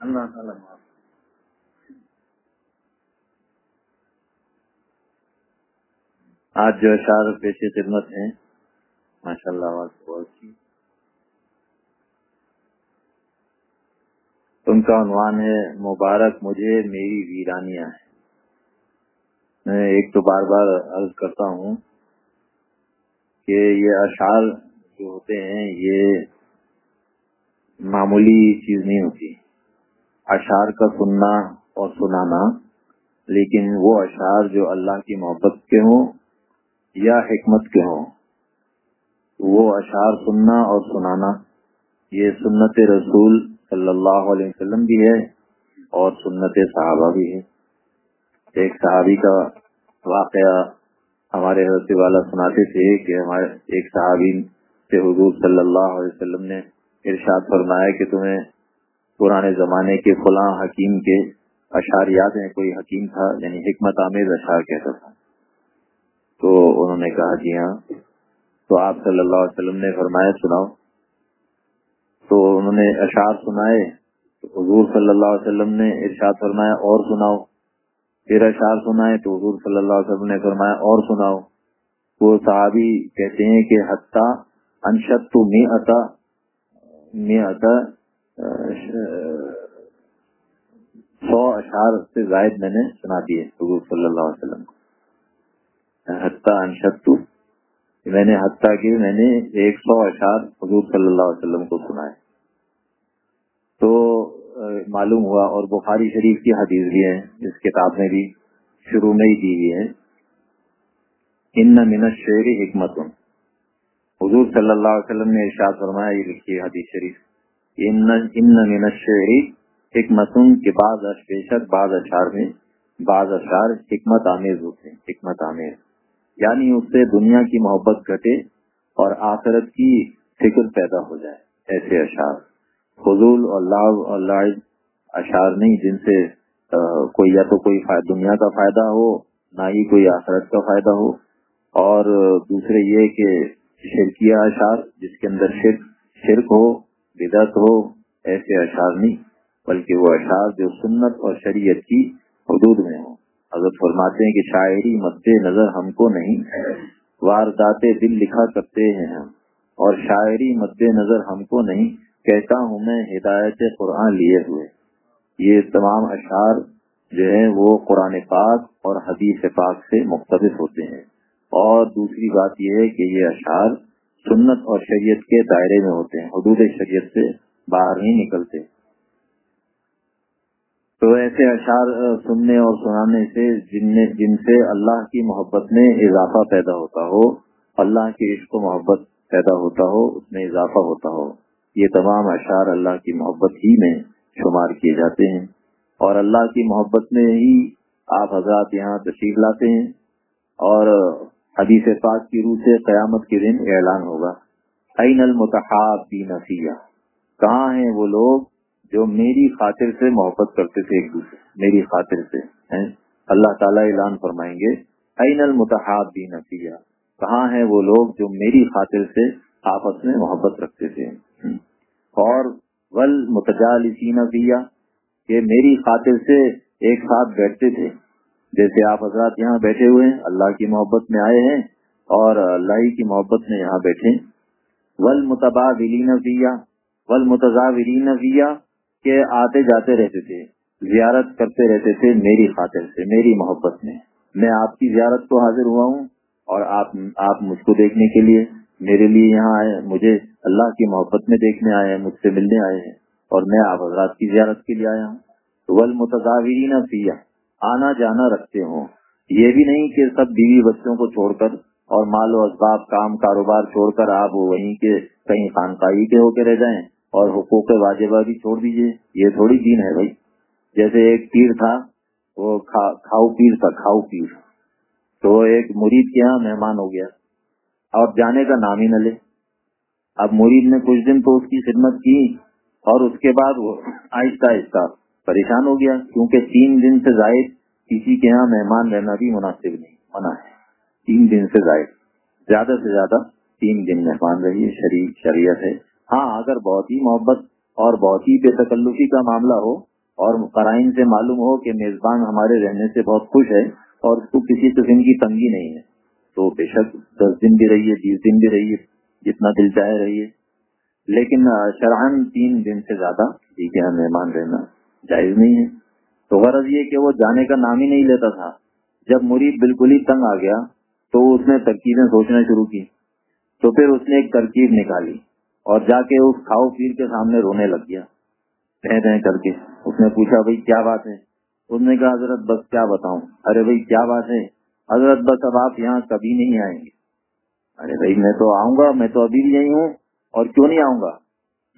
اللہ تعالیٰ آج جو اشعار پیش خدمت ہیں ماشاء اللہ آواز بہت اچھی۔ ان کا عنوان ہے، مبارک مجھے میری ویرانیاں ہیں۔ میں ایک تو بار بار عرض کرتا ہوں کہ یہ اشعار جو ہوتے ہیں، یہ معمولی چیز نہیں ہوتی۔ اشعار کا سننا اور سنانا، لیکن وہ اشعار جو اللہ کی محبت کے ہوں یا حکمت کے ہوں، وہ اشعار سننا اور سنانا، یہ سنت رسول صلی اللہ علیہ وسلم بھی ہے اور سنت صحابہ بھی ہے۔ ایک صحابی کا واقعہ ہمارے حضرت والا سناتے تھے کہ ہمارے ایک صحابی سے حضور صلی اللہ علیہ وسلم نے ارشاد فرمایا کہ تمہیں پرانے زمانے کے فلاں حکیم کے اشعار یاد ہیں کوئی حکیم تھا یعنی حکمت آمیز اشعار کہتا تھا۔ تو انہوں نے کہا جی ہاں۔ تو آپ صلی اللہ علیہ وسلم نے فرمایا، سناؤ۔ تو انہوں نے اشعار سنائے۔ حضور صلی اللہ علیہ وسلم نے ارشاد فرمایا، اور سناؤ۔ پھر اشعار سنائے تو حضور صلی اللہ علیہ وسلم نے فرمایا، اور سناؤ۔ وہ صحابی کہتے ہیں کہ حتیٰ انشت تو می عطا می عطا سو اشعار سے زائد میں نے سنا دیے حضور صلی اللہ علیہ وسلم کو۔ حتیٰ انشتو میں نے حتیٰ کی میں نے ایک سو اشعار حضور صلی اللہ علیہ وسلم کو سنائے۔ تو معلوم ہوا اور بخاری شریف کی حدیث بھی ہے اس کتاب میں بھی شروع میں ہی دی ہوئی ہے ان من شعری حکمت حضور صلی اللہ علیہ وسلم نے ارشاد فرمایا، یہ لکھی حدیث شریف۔ ان من شعری حکمت کے بعض بے شک بعض اشعار میں بعض اشعار حکمت آمیز ہوتے ہیں، حکمت آمیز۔ یعنی اس سے دنیا کی محبت گھٹے اور آخرت کی فکر پیدا ہو جائے، ایسے اشعار۔ فضول اور لاو اور لائب اشعار نہیں جن سے کوئی یا تو کوئی دنیا کا فائدہ ہو، نہ ہی کوئی آخرت کا فائدہ ہو۔ اور دوسرے یہ کہ شرکیہ اشعار جس کے اندر شرک شرک ہو بدعت ہو، ایسے اشعار نہیں، بلکہ وہ اشعار جو سنت اور شریعت کی حدود میں ہوں۔ اگر فرماتے ہیں کہ شاعری مد نظر ہم کو نہیں، واردات دل لکھا کرتے ہیں ہم، اور شاعری مد نظر ہم کو نہیں، کہتا ہوں میں ہدایت قرآن لیے ہوئے۔ یہ تمام اشعار جو ہیں وہ قرآن پاک اور حدیث پاک سے مختلف ہوتے ہیں۔ اور دوسری بات یہ ہے کہ یہ اشعار سنت اور شریعت کے دائرے میں ہوتے ہیں، حدود شریعت سے باہر نہیں نکلتے تو ایسے اشعار سننے اور سنانے سے جن جن سے اللہ کی محبت میں اضافہ پیدا ہوتا ہو، اللہ کی عشق و محبت پیدا ہوتا ہو، اس میں اضافہ ہوتا ہو، یہ تمام اشعار اللہ کی محبت ہی میں شمار کیے جاتے ہیں۔ اور اللہ کی محبت میں ہی آپ حضرات یہاں تشریف لاتے ہیں۔ اور حدیث پاک کی روح سے قیامت کے دن اعلان ہوگا۔ عین المتحاب نفیہ کہاں ہیں وہ لوگ جو میری خاطر سے محبت کرتے تھے ایک دوسرے میری خاطر سے اللہ تعالیٰ اعلان فرمائیں گے۔ این المتحاب بھی نفیہ کہاں ہیں وہ لوگ جو میری خاطر سے آپس میں محبت رکھتے تھے؟ اور ول متجالسی نفیہ کہ میری خاطر سے ایک ساتھ بیٹھتے تھے۔ جیسے آپ حضرات یہاں بیٹھے ہوئے ہیں، اللہ کی محبت میں آئے ہیں اور اللہ کی محبت میں یہاں بیٹھے ول متبادلین نفیہ ول متضاورین نفیہ کہ آتے جاتے رہتے تھے، زیارت کرتے رہتے تھے میری خاطر سے، میری محبت میں۔ میں آپ کی زیارت کو حاضر ہوا ہوں اور آپ آپ مجھ کو دیکھنے کے لیے میرے لیے یہاں آئے مجھے اللہ کی محبت میں دیکھنے آئے ہیں، مجھ سے ملنے آئے ہیں اور میں آپ حضرات کی زیارت کے لیے آیا ہوں۔ ول متضاورین فیا آنا جانا رکھتے ہوں۔ یہ بھی نہیں کہ سب بیوی بچوں کو چھوڑ کر اور مال و اسباب، کام، کاروبار چھوڑ کر آپ وہیں کے کہیں خانقاہی کے ہو کے رہ جائیں اور حقوق واجبہ بھی چھوڑ دیجیے۔ یہ تھوڑی دین ہے بھائی۔ جیسے ایک پیر تھا، وہ کھاؤ پیر تھا، کھاؤ پیر۔ تو ایک مرید کے یہاں مہمان ہو گیا۔ اب جانے کا نام ہی نہ لے۔ اب مرید نے کچھ دن تو اس کی خدمت کی اور اس کے بعد وہ آہستہ آہستہ پریشان ہو گیا کیونکہ تین دن سے زائد کسی کے یہاں مہمان رہنا بھی مناسب نہیں، منع ہے۔ تین دن سے زائد، زیادہ سے زیادہ تین دن مہمان رہیے شریعت ہے۔ ہاں اگر بہت ہی محبت اور بہت ہی بے تکلفی کا معاملہ ہو اور قرائن سے معلوم ہو کہ میزبان ہمارے رہنے سے بہت خوش ہے اور اس کو کسی قسم کی تنگی نہیں ہے، تو بے شک دس دن بھی رہیے، بیس دن بھی رہیے، جتنا دل چاہے رہیے۔ لیکن شرحن تین دن سے زیادہ ٹھیک ہے مہمان رہنا جائز نہیں ہے۔ تو غرض یہ کہ وہ جانے کا نام ہی نہیں لیتا تھا۔ جب مرید بالکل ہی تنگ آ گیا تو اس نے ترکیبیں سوچنا شروع کی۔ تو پھر اس نے ایک ترکیب نکالی اور جا کے اس کھاؤ پیر کے سامنے رونے لگ گیا۔ کر کے اس نے پوچھا، بھائی، کیا بات ہے؟ اس نے کہا، حضرت، بس کیا بتاؤں؟ ارے بھائی، کیا بات ہے؟ حضرت، بس اب آپ یہاں کبھی نہیں آئیں گے۔ ارے بھائی، میں تو آؤں گا، میں تو ابھی بھی یہی ہوں اور کیوں نہیں آؤں گا؟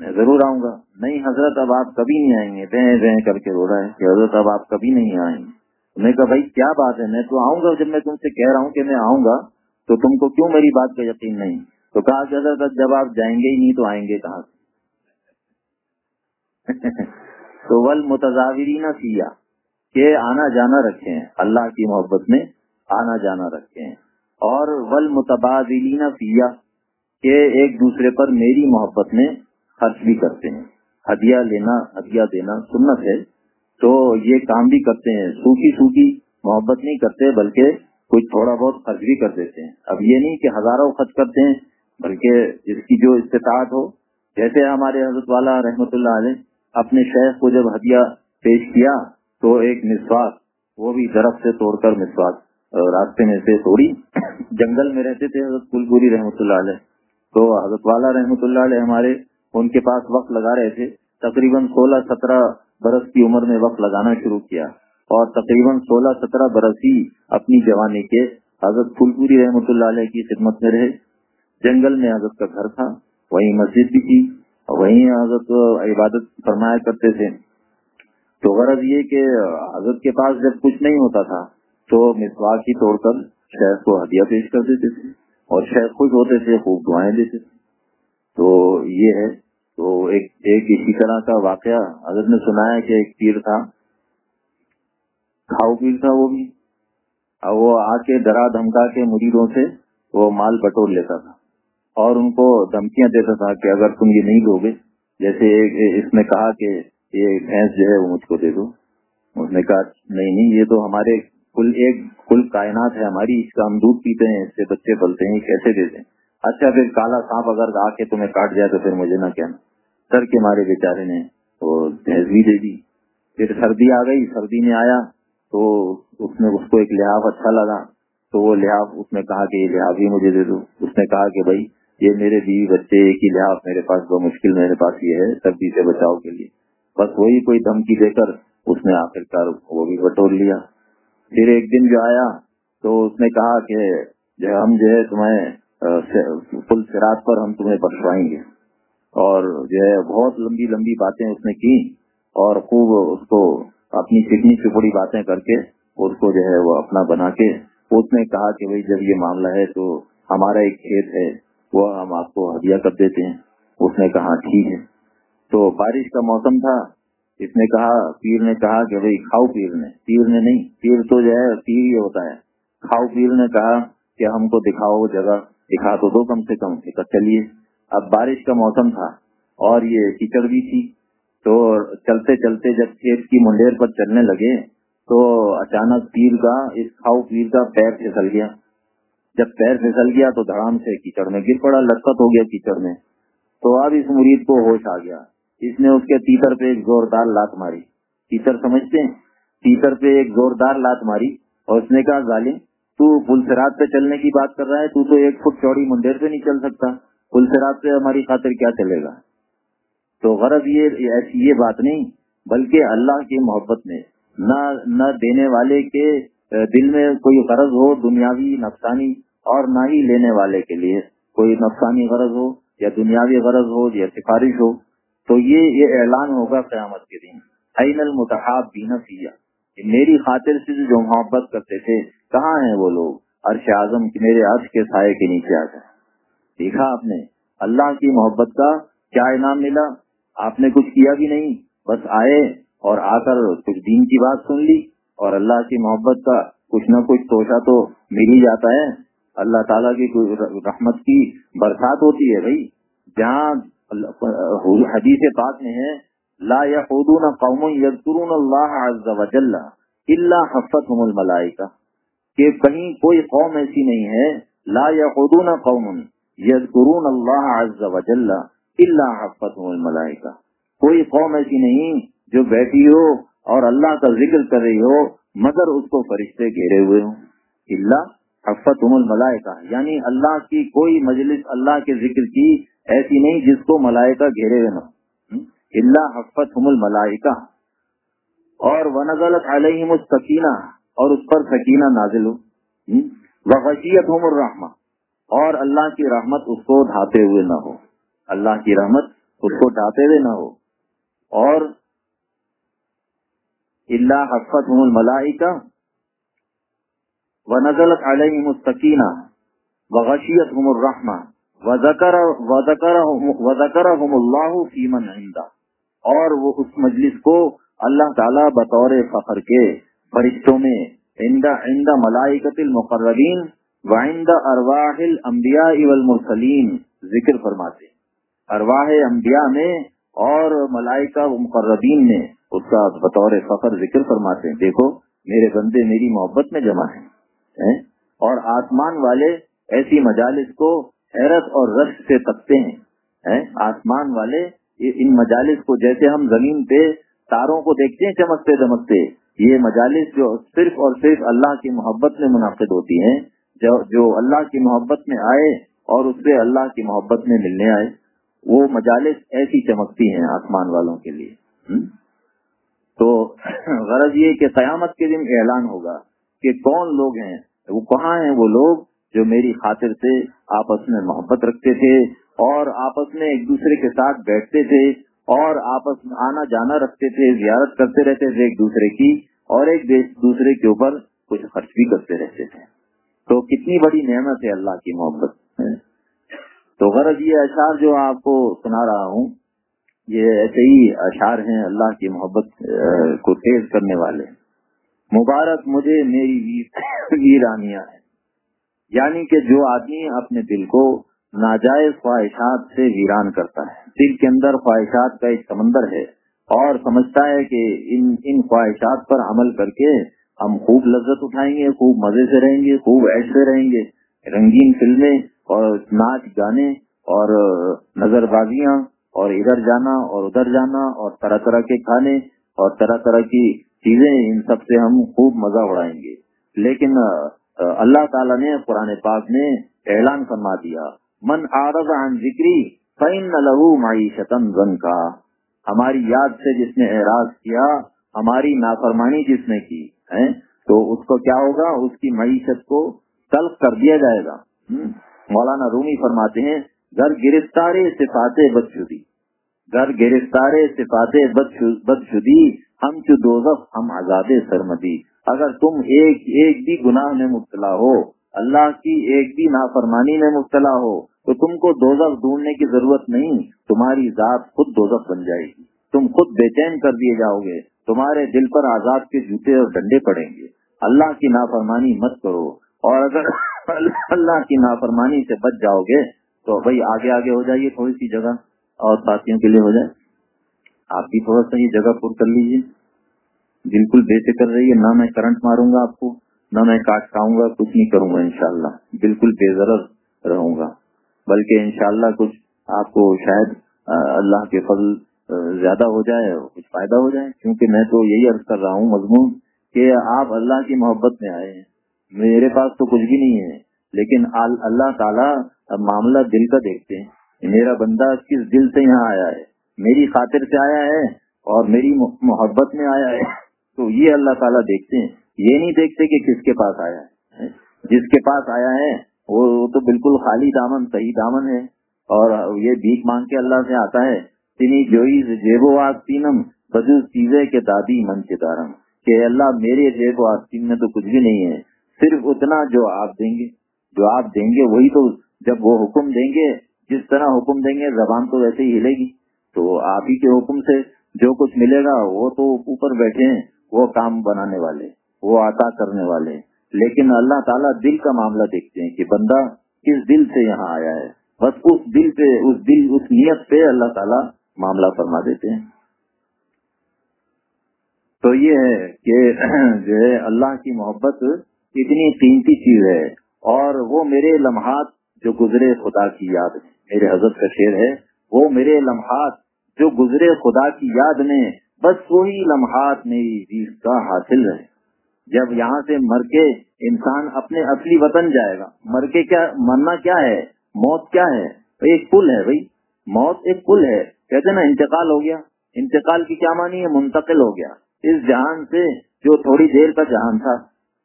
میں ضرور آؤں گا۔ نہیں، حضرت اب آپ کبھی نہیں آئیں گے۔ رہ کر کے رو رہا ہے کہ حضرت اب آپ کبھی نہیں آئیں گے۔ میں کہا، بھائی، کیا بات ہے؟ میں تو آؤں گا۔ جب میں تم سے کہہ رہا ہوں کہ میں آؤں گا، تو تم کو کیوں میری بات کا یقین نہیں؟ تو کہا کہ حضرت جب آپ جائیں گے ہی نہیں تو آئیں گے کہاں سے؟ تو ول متضاوری نہ کیا کہ آنا جانا رکھے ہیں اللہ کی محبت میں آنا جانا رکھے ہیں اور ول متبادلی نہ کہ ایک دوسرے پر میری محبت میں خرچ بھی کرتے ہیں۔ ہدیہ لینا، ہدیہ دینا سنت ہے۔ تو یہ کام بھی کرتے ہیں۔ سوکھی سوکھی محبت نہیں کرتے، بلکہ کچھ تھوڑا بہت خرچ بھی کر دیتے ہیں۔ اب یہ نہیں کہ ہزاروں خرچ کرتے ہیں، بلکہ جس کی جو استطاعت ہو۔ جیسے ہمارے حضرت والا رحمت اللہ علیہ اپنے شیخ کو جب ہدیہ پیش کیا تو ایک مسواک، وہ بھی درخت سے توڑ کر مسواک راستے میں سے توڑی۔ جنگل میں رہتے تھے حضرت کل پوری رحمۃ اللہ علیہ۔ تو حضرت والا رحمۃ اللہ علیہ ہمارے ان کے پاس وقت لگا رہے تھے۔ تقریباً سولہ سترہ برس کی عمر میں وقت لگانا شروع کیا۔ اور تقریباً سولہ سترہ برس ہی اپنی جوانی کے حضرت پھول پوری رحمۃ اللہ علیہ کی خدمت میں رہے۔ جنگل میں حضرت کا گھر تھا، وہیں مسجد بھی تھی وہیں حضرت عبادت فرمایا کرتے تھے۔ تو غرض یہ کہ حضرت کے پاس جب کچھ نہیں ہوتا تھا، تو مسواک ہی توڑ کر شہر کو ہدیہ پیش کر دیتے تھے اور شہر خوش ہوتے تھے، خوب دعائیں دیتے تھے۔ تو یہ ہے، تو ایک ایک اسی طرح کا واقعہ حضرت نے سنا ہے کہ ایک پیر تھا، کھاؤ پیر تھا وہ بھی وہ آ کے ڈرا دھمکا کے مریدوں سے وہ مال بٹور لیتا تھا، اور ان کو دھمکیاں دیتا تھا کہ اگر تم یہ نہیں دو گے جیسے اس نے کہا کہ یہ بھینس جو ہے وہ مجھ کو دے دو۔ اس نے کہا، نہیں نہیں، یہ تو ہمارے کل ایک، کل کائنات ہے ہماری، اس کا ہم دودھ پیتے ہیں، اس سے بچے پلتے ہیں کیسے دے دیں؟ اچھا پھر کالا سانپ اگر آ کے تمہیں کاٹ جائے تو پھر مجھے نہ کہنا۔ سر کے مارے بیچارے نے وہ بھینس بھی دے دی۔ پھر سردی آ گئی، سردی میں آیا تو اس نے اس کو ایک لحاظ اچھا لگا۔ تو وہ لحاظ اس نے کہا کہ یہ لحاظ بھی مجھے دے دو۔ اس نے کہا کہ بھائی، یہ میرے بیوی بچے ایک ہی لحاظ میرے پاس دو، مشکل میرے پاس یہ ہے سردی سے بچاؤ کے لیے۔ بس وہی کوئی دھمکی دے کر اس نے آخر کار وہ بھی بٹور لیا۔ پھر ایک دن جو آیا تو اس نے کہا کہ ہم جو ہے تمہیں پل سراج پر ہم تمہیں بخشوائیں گے۔ اور جو ہے، بہت لمبی لمبی باتیں اس نے کی اور خوب اس کو اپنی چکنی چپڑی باتیں کر کے اس کو جو ہے وہ اپنا بنا کے اس نے کہا کہ بھائی، جب یہ معاملہ ہے تو ہمارا ایک کھیت ہے، وہ ہم آپ کو ہدیہ کر دیتے ہیں۔ اس نے کہا، ٹھیک ہے۔ تو بارش کا موسم تھا۔ اس نے کہا، پیر نے کہا کہ بھائی، کھاؤ پیر نے۔ پیر نے نہیں، پیر تو جو ہے، پیر ہی ہوتا ہے۔ کھاؤ پیر نے کہا کہ ہم کو دکھاؤ جگہ۔ دکھا تو دو کم سے کم چلیے، اب بارش کا موسم تھا اور یہ کیچڑ بھی تھی۔ تو چلتے چلتے جب کھیت کی منڈیر پر چلنے لگے تو اچانک پیر کا، اس کھاؤ پیر کا پیر پھسل گیا۔ جب پیر پھسل گیا تو دھڑام سے کیچڑ میں گر پڑا، لٹکت ہو گیا کیچڑ میں۔ تو اب اس مرید کو ہوش آ گیا۔ اس نے اس کے تیتر پہ ایک زوردار لات ماری۔ تیتر سمجھتے ہیں؟ تیتر پہ ایک زوردار لات ماری اور اس نے کہا، ظالم تو پل سرات پہ چلنے کی بات کر رہا ہے، تو تو ایک فٹ چوڑی منڈیر پہ نہیں چل سکتا۔ پل سرات پہ ہماری خاطر کیا چلے گا؟ تو غرض یہ ایسی یہ بات نہیں، بلکہ اللہ کی محبت میں، نہ نہ دینے والے کے دل میں کوئی غرض ہو، دنیاوی نفسانی، اور نہ ہی لینے والے کے لیے کوئی نفسانی غرض ہو، یا دنیاوی غرض ہو، یا سفارش ہو۔ تو یہ یہ اعلان ہوگا قیامت کے دن۔ عین المتحاب بینا سیا میری خاطر سے جو محبت کرتے تھے کہاں ہیں وہ لوگ؟ عرش اعظم میرے عرش کے سائے کے نیچے آ گئے۔ دیکھا آپ نے؟ اللہ کی محبت کا کیا انعام ملا؟ آپ نے کچھ کیا بھی نہیں، بس آئے اور آ کر کچھ دین کی بات سن لی۔ اور اللہ کی محبت کا کچھ نہ کچھ توشا تو مل ہی جاتا ہے۔ اللہ تعالیٰ کی رحمت کی برسات ہوتی ہے بھائی۔ جہاں حدیث پاک میں ہے، لا یقودون قوم یذکرون اللہ عز وجل الا حفتهم الملائکہ۔ کہ کہیں کوئی قوم ایسی نہیں ہے، لا یقودون قوم یذکرون اللہ عز وجل الا حفتهم الملائکہ۔ کوئی قوم ایسی نہیں جو بیٹھی ہو اور اللہ کا ذکر کر رہی ہو، مگر اس کو فرشتے گھیرے ہوئے ہوں۔ اللہ حفت الملائکہ۔ یعنی اللہ کی کوئی مجلس، اللہ کے ذکر کی ایسی نہیں جس کو ملائکہ گھیرے ہوئے نہ اللہ حفت الملائکہ۔ اور وہ نزلت علیہم السکینہ۔ اور اس پر سکینہ نازل ہو۔ وغیت ہم الرحمہ اور اللہ کی رحمت اس کو ڈھاتے ہوئے نہ ہو۔ اللہ کی رحمت اس کو ڈھاتے ہوئے نہ ہو۔ اور اللہ حفت الملائکہ و نزلت علیہ مستقینہ و غشیت ہم الرحمہ وزکرہم اللہ فیمن عندہ اور وہ اس مجلس کو اللہ تعالی بطور فخر کے فرشتوں میں عند عند ملائکت المقربین و عند ارواح الانبیاء والمرسلین ذکر فرماتے ارواح انبیاء میں اور ملائکہ و مقربین میں اس کا بطور فخر ذکر فرماتے ہیں۔ دیکھو، میرے بندے میری محبت میں جمع ہیں اور آسمان والے ایسی مجالس کو حیرت اور رش سے تکتے ہیں؟ آسمان والے ان مجالس کو جیسے ہم زمین پہ تاروں کو دیکھتے ہیں، چمکتے دمکتے یہ مجالس جو صرف اور صرف اللہ کی محبت میں منعقد ہوتی ہیں، جو جو اللہ کی محبت میں آئے اور اس سے اللہ کی محبت میں ملنے آئے، وہ مجالس ایسی چمکتی ہیں آسمان والوں کے لیے۔ تو غرض یہ کہ قیامت کے دن اعلان ہوگا کہ کون لوگ ہیں، وہ کہاں ہیں وہ لوگ جو میری خاطر سے آپس میں محبت رکھتے تھے اور آپس میں ایک دوسرے کے ساتھ بیٹھتے تھے اور آپس میں آنا جانا رکھتے تھے، زیارت کرتے رہتے تھے ایک دوسرے کی، اور ایک دوسرے کے اوپر کچھ خرچ بھی کرتے رہتے تھے۔ تو کتنی بڑی نعمت ہے اللہ کی محبت۔ تو غرض یہ اشعار جو آپ کو سنا رہا ہوں، یہ ایسے ہی اشعار ہیں اللہ کی محبت کو تیز کرنے والے۔ مبارک مجھے میری ویرانیاں ہیں۔ یعنی کہ جو آدمی اپنے دل کو ناجائز خواہشات سے ویران کرتا ہے۔ دل کے اندر خواہشات کا ایک سمندر ہے اور سمجھتا ہے کہ ان ان خواہشات پر عمل کر کے ہم خوب لذت اٹھائیں گے، خوب مزے سے رہیں گے، خوب ایش سے رہیں گے۔ رنگین فلمیں اور ناچ گانے اور نظر بازیاں اور ادھر جانا اور ادھر جانا اور طرح طرح کے کھانے اور طرح طرح کی چیزیں، ان سب سے ہم خوب مزہ اڑائیں گے۔ لیکن، اللہ تعالیٰ نے قرآن پاک نے اعلان فرما دیا من عارض عن ذکری فین لہو معیشت زن کا ہماری یاد سے جس نے اعراض کیا، ہماری نافرمانی جس نے کی ہے تو اس کو کیا ہوگا؟ اس کی معیشت کو تلف کر دیا جائے گا۔ مولانا رومی فرماتے ہیں گھر گرفتار صفات بد شدی گھر گرفتار صفات بد شدی ہم چو دوزخ، ہم آزاد سرمدی۔ اگر تم ایک ایک بھی گناہ میں مبتلا ہو اللہ کی ایک بھی نافرمانی میں مبتلا ہو تو تم کو دوزخ ڈھونڈنے کی ضرورت نہیں، تمہاری ذات خود دوزخ بن جائے گی۔ تم خود بے چین کر دیے جاؤ گے، تمہارے دل پر آزاد کے جوتے اور ڈنڈے پڑیں گے۔ اللہ کی نافرمانی مت کرو۔ اور اگر اللہ کی نافرمانی سے بچ جاؤ گے تو بھائی آگے آگے ہو جائیے تھوڑی سی جگہ، اور ساتھیوں کے لیے ہو جائے۔ آپ بھی تھوڑا سا یہ جگہ پر کر لیجیے بالکل بے فکر رہیے، نہ میں کرنٹ ماروں گا آپ کو۔ نہ میں کاٹ کھاؤں گا، کچھ نہیں کروں گا انشاءاللہ۔ بالکل بے ضرر رہوں گا۔ بلکہ انشاءاللہ کچھ آپ کو شاید اللہ کے فضل زیادہ ہو جائے، کچھ فائدہ ہو جائے۔ کیونکہ میں تو یہی عرض کر رہا ہوں، مضمون کہ آپ اللہ کی محبت میں آئے ہیں۔ میرے پاس تو کچھ بھی نہیں ہے، لیکن اللہ تعالیٰ معاملہ دل کا دیکھتے ہیں۔ میرا بندہ کس دل سے یہاں آیا ہے؟ میری خاطر سے آیا ہے اور میری محبت میں آیا ہے۔ تو یہ اللہ تعالیٰ دیکھتے ہیں۔ یہ نہیں دیکھتے کہ کس کے پاس آیا ہے۔ جس کے پاس آیا ہے، وہ تو بالکل خالی دامن، صحیح دامن ہے۔ اور یہ بھیک مانگ کے اللہ سے آتا ہے۔ تینی جوئی جیب و آستینم بدو چیزیں کے دادی من کے دارم۔ کہ اللہ، میرے جیب و آستین میں تو کچھ بھی نہیں ہے۔ صرف اتنا جو آپ دیں گے، جو آپ دیں گے، وہی تو جب وہ حکم دیں گے، جس طرح حکم دیں گے، زبان تو ویسے ہی ہلے گی۔ تو آپ ہی کے حکم سے جو کچھ ملے گا، وہ تو اوپر بیٹھے ہیں، وہ کام بنانے والے۔ وہ عطا کرنے والے لیکن اللہ تعالیٰ دل کا معاملہ دیکھتے ہیں کہ بندہ کس دل سے یہاں آیا ہے۔ بس اس دل پہ، اس دل، اس نیت پہ اللہ تعالیٰ معاملہ فرما دیتے ہیں۔ تو یہ ہے کہ جو ہے اللہ کی محبت اتنی قیمتی چیز ہے۔ اور وہ میرے لمحات جو گزرے خدا کی یاد میں، میرے حضرت کا شعر ہے، وہ میرے لمحات جو گزرے خدا کی یاد میں، بس وہی لمحات میری کا حاصل رہے۔ جب یہاں سے مر کے انسان اپنے اصلی وطن جائے گا، مر کے کیا، مرنا کیا ہے؟ موت کیا ہے؟ ایک پل ہے بھائی۔ موت ایک پل ہے۔ کہتے نا، انتقال ہو گیا۔ انتقال کی کیا مانی ہے؟ منتقل ہو گیا۔ اس جہان سے جو تھوڑی دیر کا جہان تھا،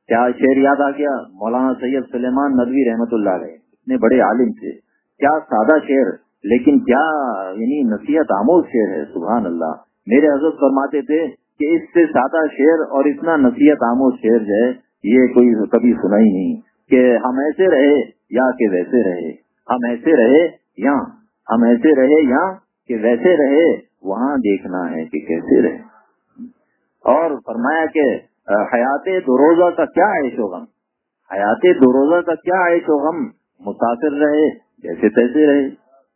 کیا شعر یاد آ گیا؟ مولانا سید سلیمان ندوی رحمت اللہ علیہ۔ اتنے بڑے عالم تھے۔ کیا سادہ شعر، لیکن کیا یعنی نصیحت آموز شعر ہے، سبحان اللہ۔ میرے حضرت فرماتے تھے کہ اس سے سادہ شعر اور اتنا نصیحت آموز شعر جو ہے، یہ کوئی کبھی سنا ہی نہیں۔ کہ ہم ایسے رہے یا کہ ویسے رہے۔ ہم ایسے رہے یا۔ ہم ایسے رہے یا کہ ویسے رہے۔ وہاں دیکھنا ہے کہ کیسے رہے۔ اور فرمایا کہ حیات دو روزہ کا کیا عیش و غم؟ حیات دو روزہ کا کیا عیش و غم؟ مسافر رہے جیسے تیسے رہے۔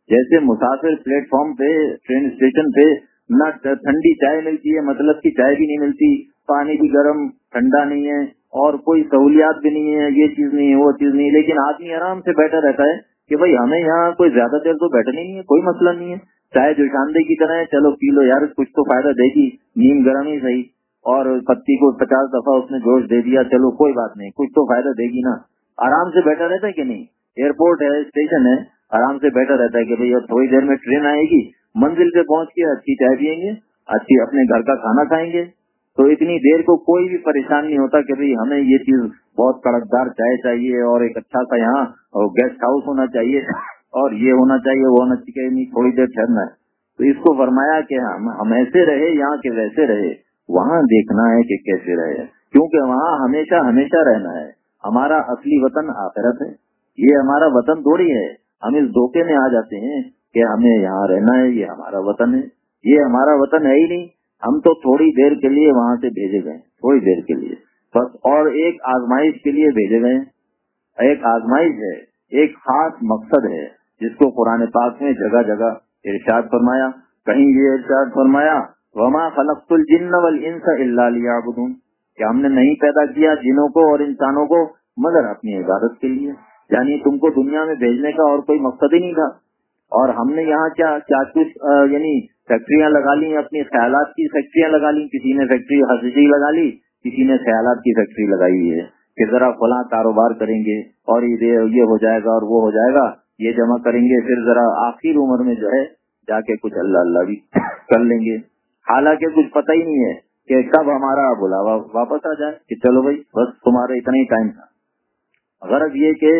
جیسے مسافر پلیٹ فارم پہ، ٹرین اسٹیشن پہ نہ ٹھنڈی چائے ملتی ہے مطلب کی چائے بھی نہیں ملتی، پانی بھی گرم، ٹھنڈا نہیں ہے، اور کوئی سہولیات بھی نہیں ہے، یہ چیز نہیں ہے، وہ چیز نہیں ہے، لیکن آدمی آرام سے بیٹھا رہتا ہے کہ بھائی ہمیں یہاں کوئی زیادہ دیر تو بیٹھنے نہیں ہے، کوئی مسئلہ نہیں ہے۔ چائے جو شاندے کی طرح ہے، چلو پی لو یار، کچھ تو فائدہ دے گی، نیم گرم ہی صحیح۔ اور پتی کو پچاس دفعہ اس نے جوش دے دیا، چلو کوئی بات نہیں، کچھ تو فائدہ دے گی نا۔ آرام سے بیٹھا رہتا ہے کہ نہیں؟ ایئرپورٹ ہے، اسٹیشن ہے، آرام سے بیٹھا رہتا ہے کہ بھائی اب تھوڑی دیر میں ٹرین آئے گی۔ منزل پہ پہنچ کے اچھی چائے پیئیں گے، اچھی اپنے گھر کا کھانا کھائیں گے۔ تو اتنی دیر کو کوئی بھی پریشان نہیں ہوتا کہ بھائی ہمیں یہ چیز بہت کڑکدار چائے چاہیے اور ایک اچھا سا یہاں گیسٹ ہاؤس ہونا چاہیے اور یہ ہونا چاہیے، وہ ہونا چاہیے نہیں، تھوڑی دیر ٹھہرنا ہے۔ تو اس کو فرمایا کہ ہم ہم ایسے رہے، یہاں کے ویسے رہے، وہاں دیکھنا ہے کہ کیسے رہے۔ کیونکہ وہاں ہمیشہ ہمیشہ رہنا ہے۔ ہمارا اصلی وطن آخرت ہے۔ یہ ہمارا وطن تھوڑی ہے۔ ہم اس دھوکے میں آ جاتے ہیں۔ کہ ہمیں یہاں رہنا ہے، یہ ہمارا وطن ہے۔ یہ ہمارا وطن ہے ہی نہیں، ہم تو تھوڑی دیر کے لیے وہاں سے بھیجے گئے تھوڑی دیر کے لیے۔ بس اور ایک آزمائش کے لیے بھیجے گئے ایک آزمائش ہے، ایک خاص مقصد ہے، جس کو قرآن پاک میں جگہ جگہ ارشاد فرمایا۔ کہیں یہ ارشاد فرمایا، وما خلقت الجن والانس الا ليعبدون۔ کہ ہم نے نہیں پیدا کیا جنوں کو اور انسانوں کو، مگر اپنی عبادت کے لیے۔ یعنی تم کو دنیا میں بھیجنے کا اور کوئی مقصد ہی نہیں تھا۔ اور ہم نے یہاں کیا کیا کچھ یعنی فیکٹریاں لگا لی اپنی خیالات کی فیکٹریاں لگا لی کسی نے فیکٹری حسیسی لگا لی، کسی نے خیالات کی فیکٹری لگائی ہے، کہ ذرا فلاں کاروبار کریں گے اور یہ ہو جائے گا اور وہ ہو جائے گا، یہ جمع کریں گے، پھر ذرا آخر عمر میں جو ہے، جا کے کچھ اللہ اللہ بھی کر لیں گے۔ حالانکہ کچھ پتہ ہی نہیں ہے کہ کب ہمارا بلاوا واپس آ جائے، کہ چلو بھائی، بس تمہارا اتنا ہی ٹائم تھا۔ غرض یہ کہ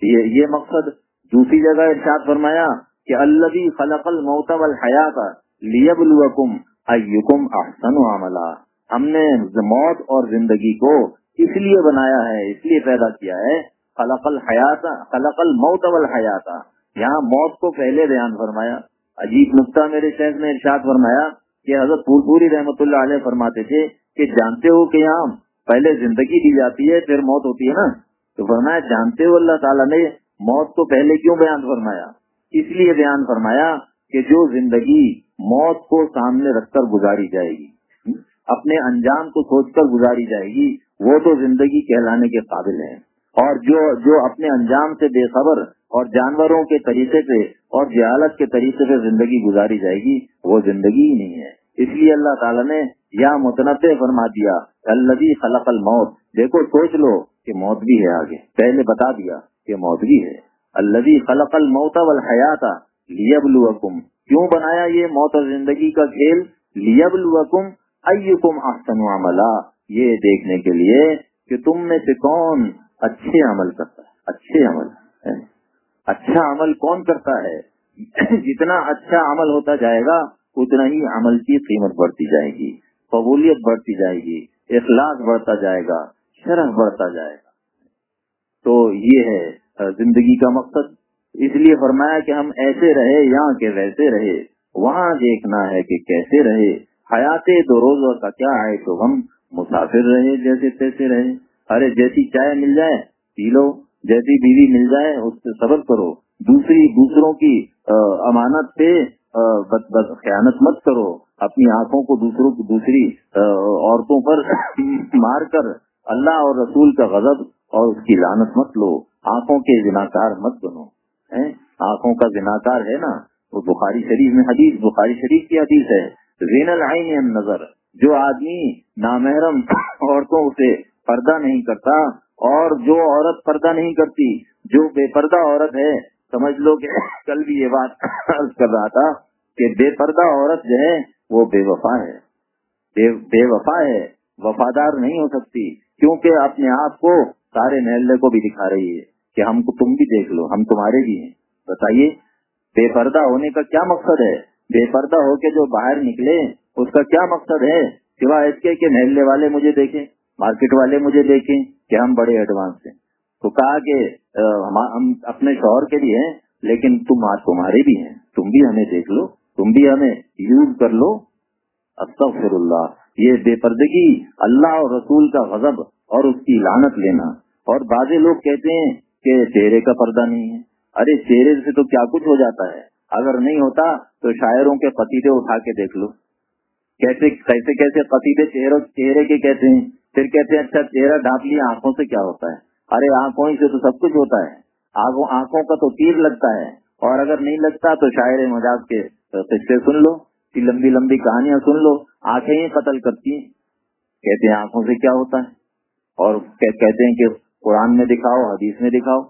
یہ مقصد دوسری جگہ ارشاد فرمایا کہ اللہ خلق الموت والحیات لیبلوکم ایکم احسن عملا۔ ہم نے موت اور زندگی کو اس لیے بنایا ہے، اس لیے پیدا کیا ہے۔ خلق الحیات خلق الموت والحیات۔ یہاں موت کو پہلے بیان فرمایا۔ عجیب نقطہ میرے شہر نے ارشاد فرمایا کہ حضرت پور پوری رحمت اللہ علیہ فرماتے تھے کہ جانتے ہو کہ یہاں پہلے زندگی دی جاتی ہے، پھر موت ہوتی ہے نا؟ تو فرمایا جانتے ہو اللہ تعالیٰ نے موت کو پہلے کیوں بیان فرمایا؟ اس لیے بیان فرمایا کہ جو زندگی موت کو سامنے رکھ کر گزاری جائے گی، اپنے انجام کو سوچ کر گزاری جائے گی، وہ تو زندگی کہلانے کے قابل ہے اور جو جو اپنے انجام سے بے خبر اور جانوروں کے طریقے سے اور جہالت کے طریقے سے زندگی گزاری جائے گی، وہ زندگی ہی نہیں ہے۔ اس لیے اللہ تعالیٰ نے یا متنوع فرما دیا اللہ خلق الموت۔ دیکھو، سوچ لو کہ موت بھی ہے آگے۔ پہلے بتا دیا کہ موت بھی ہے۔ اللہ خلق الموت والحیات لیبلوکم کیوں بنایا یہ موت اور زندگی کا کھیل؟ لیبلوکم ایکم احسن عملا. یہ دیکھنے کے لیے کہ تم میں سے کون اچھے عمل کرتا ہے. اچھے عمل. یعنی اچھا عمل کون کرتا ہے؟ جتنا اچھا عمل ہوتا جائے گا، اتنا ہی عمل کی قیمت بڑھتی جائے گی. قبولیت بڑھتی جائے گی. اخلاق بڑھتا جائے گا. شرح بڑھتا جائے گا. تو یہ ہے زندگی کا مقصد۔ اس لیے فرمایا کہ ہم ایسے رہے، یہاں کے ویسے رہے، وہاں دیکھنا ہے کہ کیسے رہے۔ حیات دو روزوں کا کیا ہے تو ہم مسافر رہے جیسے تیسے رہے۔ ارے، جیسی چائے مل جائے، پی لو، جیسی بیوی مل جائے، اس سے صبر کرو۔ دوسری، دوسروں کی امانت پہ خیانت مت کرو۔ اپنی آنکھوں کو دوسروں کی دوسری عورتوں پر مار کر اللہ اور رسول کا غضب اور اس کی لانت مت لو۔ آنکھوں کے زناکار مت بنو آنکھوں کا زناکار ہے نا؟ وہ بخاری شریف میں حدیث، بخاری شریف کی حدیث ہے، زین العین نظر، جو آدمی نامحرم عورتوں سے پردہ نہیں کرتا اور جو عورت پردہ نہیں کرتی، جو بے پردہ عورت ہے، سمجھ لو کہ کل بھی یہ بات عرض کر رہا تھا کہ بے پردہ عورت جو ہے، وہ بے وفا ہے۔ بے وفا ہے، وفادار نہیں ہو سکتی، کیونکہ اپنے آپ کو سارے محلے کو بھی دکھا رہی ہے۔ کہ ہم کو تم بھی دیکھ لو، ہم تمہارے بھی ہیں۔ بتائیے، بے پردہ ہونے کا کیا مقصد ہے؟ بے پردہ ہو کے جو باہر نکلے، اس کا کیا مقصد ہے؟ سوائے اس کے کہ محلے والے مجھے دیکھیں، مارکیٹ والے مجھے دیکھیں کہ ہم بڑے ایڈوانس ہیں۔ تو کہا کہ ہم اپنے شوہر کے لیے ہیں، لیکن تم آج تمہارے بھی ہیں۔ تم بھی ہمیں دیکھ لو، تم بھی ہمیں یوز کر لو۔ استغفر اللہ یہ بے پردگی اللہ اور رسول کا غضب اور اس کی لانت لینا۔ اور بعض لوگ کہتے ہیں کہ چہرے کا پردہ نہیں ہے۔ ارے چہرے سے تو کیا کچھ ہو جاتا ہے؟ اگر نہیں ہوتا تو شاعروں کے قصیدے اٹھا کے دیکھ لو۔ کیسے کیسے کیسے قصیدے چہروں چہرے کے کہتے ہیں؟ پھر کہتے ہیں اچھا چہرہ ڈھانپ لیا آنکھوں سے کیا ہوتا ہے؟ ارے آنکھوں ہی سے تو سب کچھ ہوتا ہے۔ آنکھوں کا تو تیر لگتا ہے۔ اور اگر نہیں لگتا تو شاعر مزاج کے قصے سن لو۔ لمبی لمبی کہانیاں سن لو۔ آنکھیں ہی قتل کرتی ہیں۔ کہتے ہیں، آنکھوں سے کیا ہوتا ہے؟ اور کہتے ہیں کہ قرآن میں دکھاؤ، حدیث میں دکھاؤ۔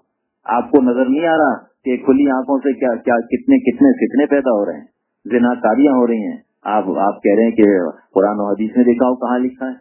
آپ کو نظر نہیں آ رہا کہ کھلی آنکھوں سے کیا کیا، کتنے کتنے فتنے پیدا ہو رہے ہیں؟ زنا کاریاں ہو رہی ہیں۔ آپ آپ کہہ رہے ہیں کہ قرآن و حدیث میں دیکھا ہو کہاں لکھا ہے؟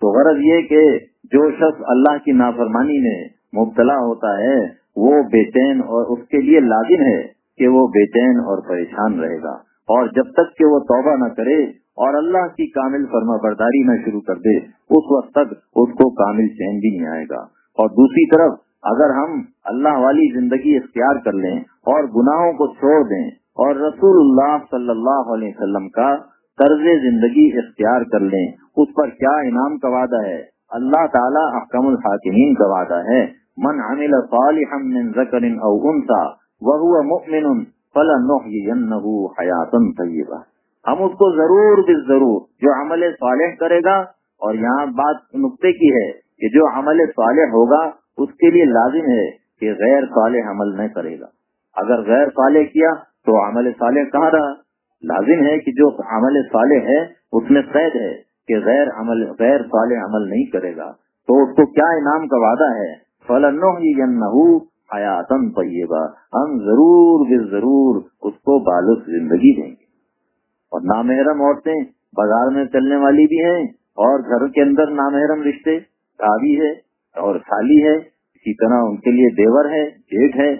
تو غرض یہ کہ جو شخص اللہ کی نافرمانی میں مبتلا ہوتا ہے، وہ بے چین اور اس کے لیے لازم ہے کہ وہ بے چین اور پریشان رہے گا۔ اور جب تک کہ وہ توبہ نہ کرے اور اللہ کی کامل فرما برداری نہ شروع کر دے، اس وقت تک اس کو کامل چین بھی نہیں آئے گا۔ اور دوسری طرف، اگر ہم اللہ والی زندگی اختیار کر لیں اور گناہوں کو چھوڑ دیں اور رسول اللہ صلی اللہ علیہ وسلم کا طرز زندگی اختیار کر لیں، اس پر کیا انعام کا وعدہ ہے؟ اللہ تعالیٰ احکم الحاکمین کا وعدہ ہے، من عمل صالحا من ذکر او انسا وهو مؤمن فلنحيينه حیاتا طیبہ ہم اس کو ضرور بھی ضرور جو عمل صالح کرے گا، اور یہاں بات نقطے کی ہے کہ جو عمل صالح ہوگا، اس کے لیے لازم ہے کہ غیر صالح عمل نہ کرے گا۔ اگر غیر صالح کیا تو عمل صالح کہاں رہا؟ لازم ہے کہ جو عمل صالح ہے، اس میں قید ہے کہ غیر عمل، غیر صالح عمل نہیں کرے گا۔ تو اس کو کیا انعام کا وعدہ ہے؟ فلاں حیاتن طیبہ ہم ضرور بے ضرور اس کو بالس زندگی دیں گے۔ اور نامحرم عورتیں بازار میں چلنے والی بھی ہیں اور گھر کے اندر نامحرم رشتے کا بھی ہے اور خالی ہے۔ اسی طرح ان کے لیے دیور ہے جیٹ ہے۔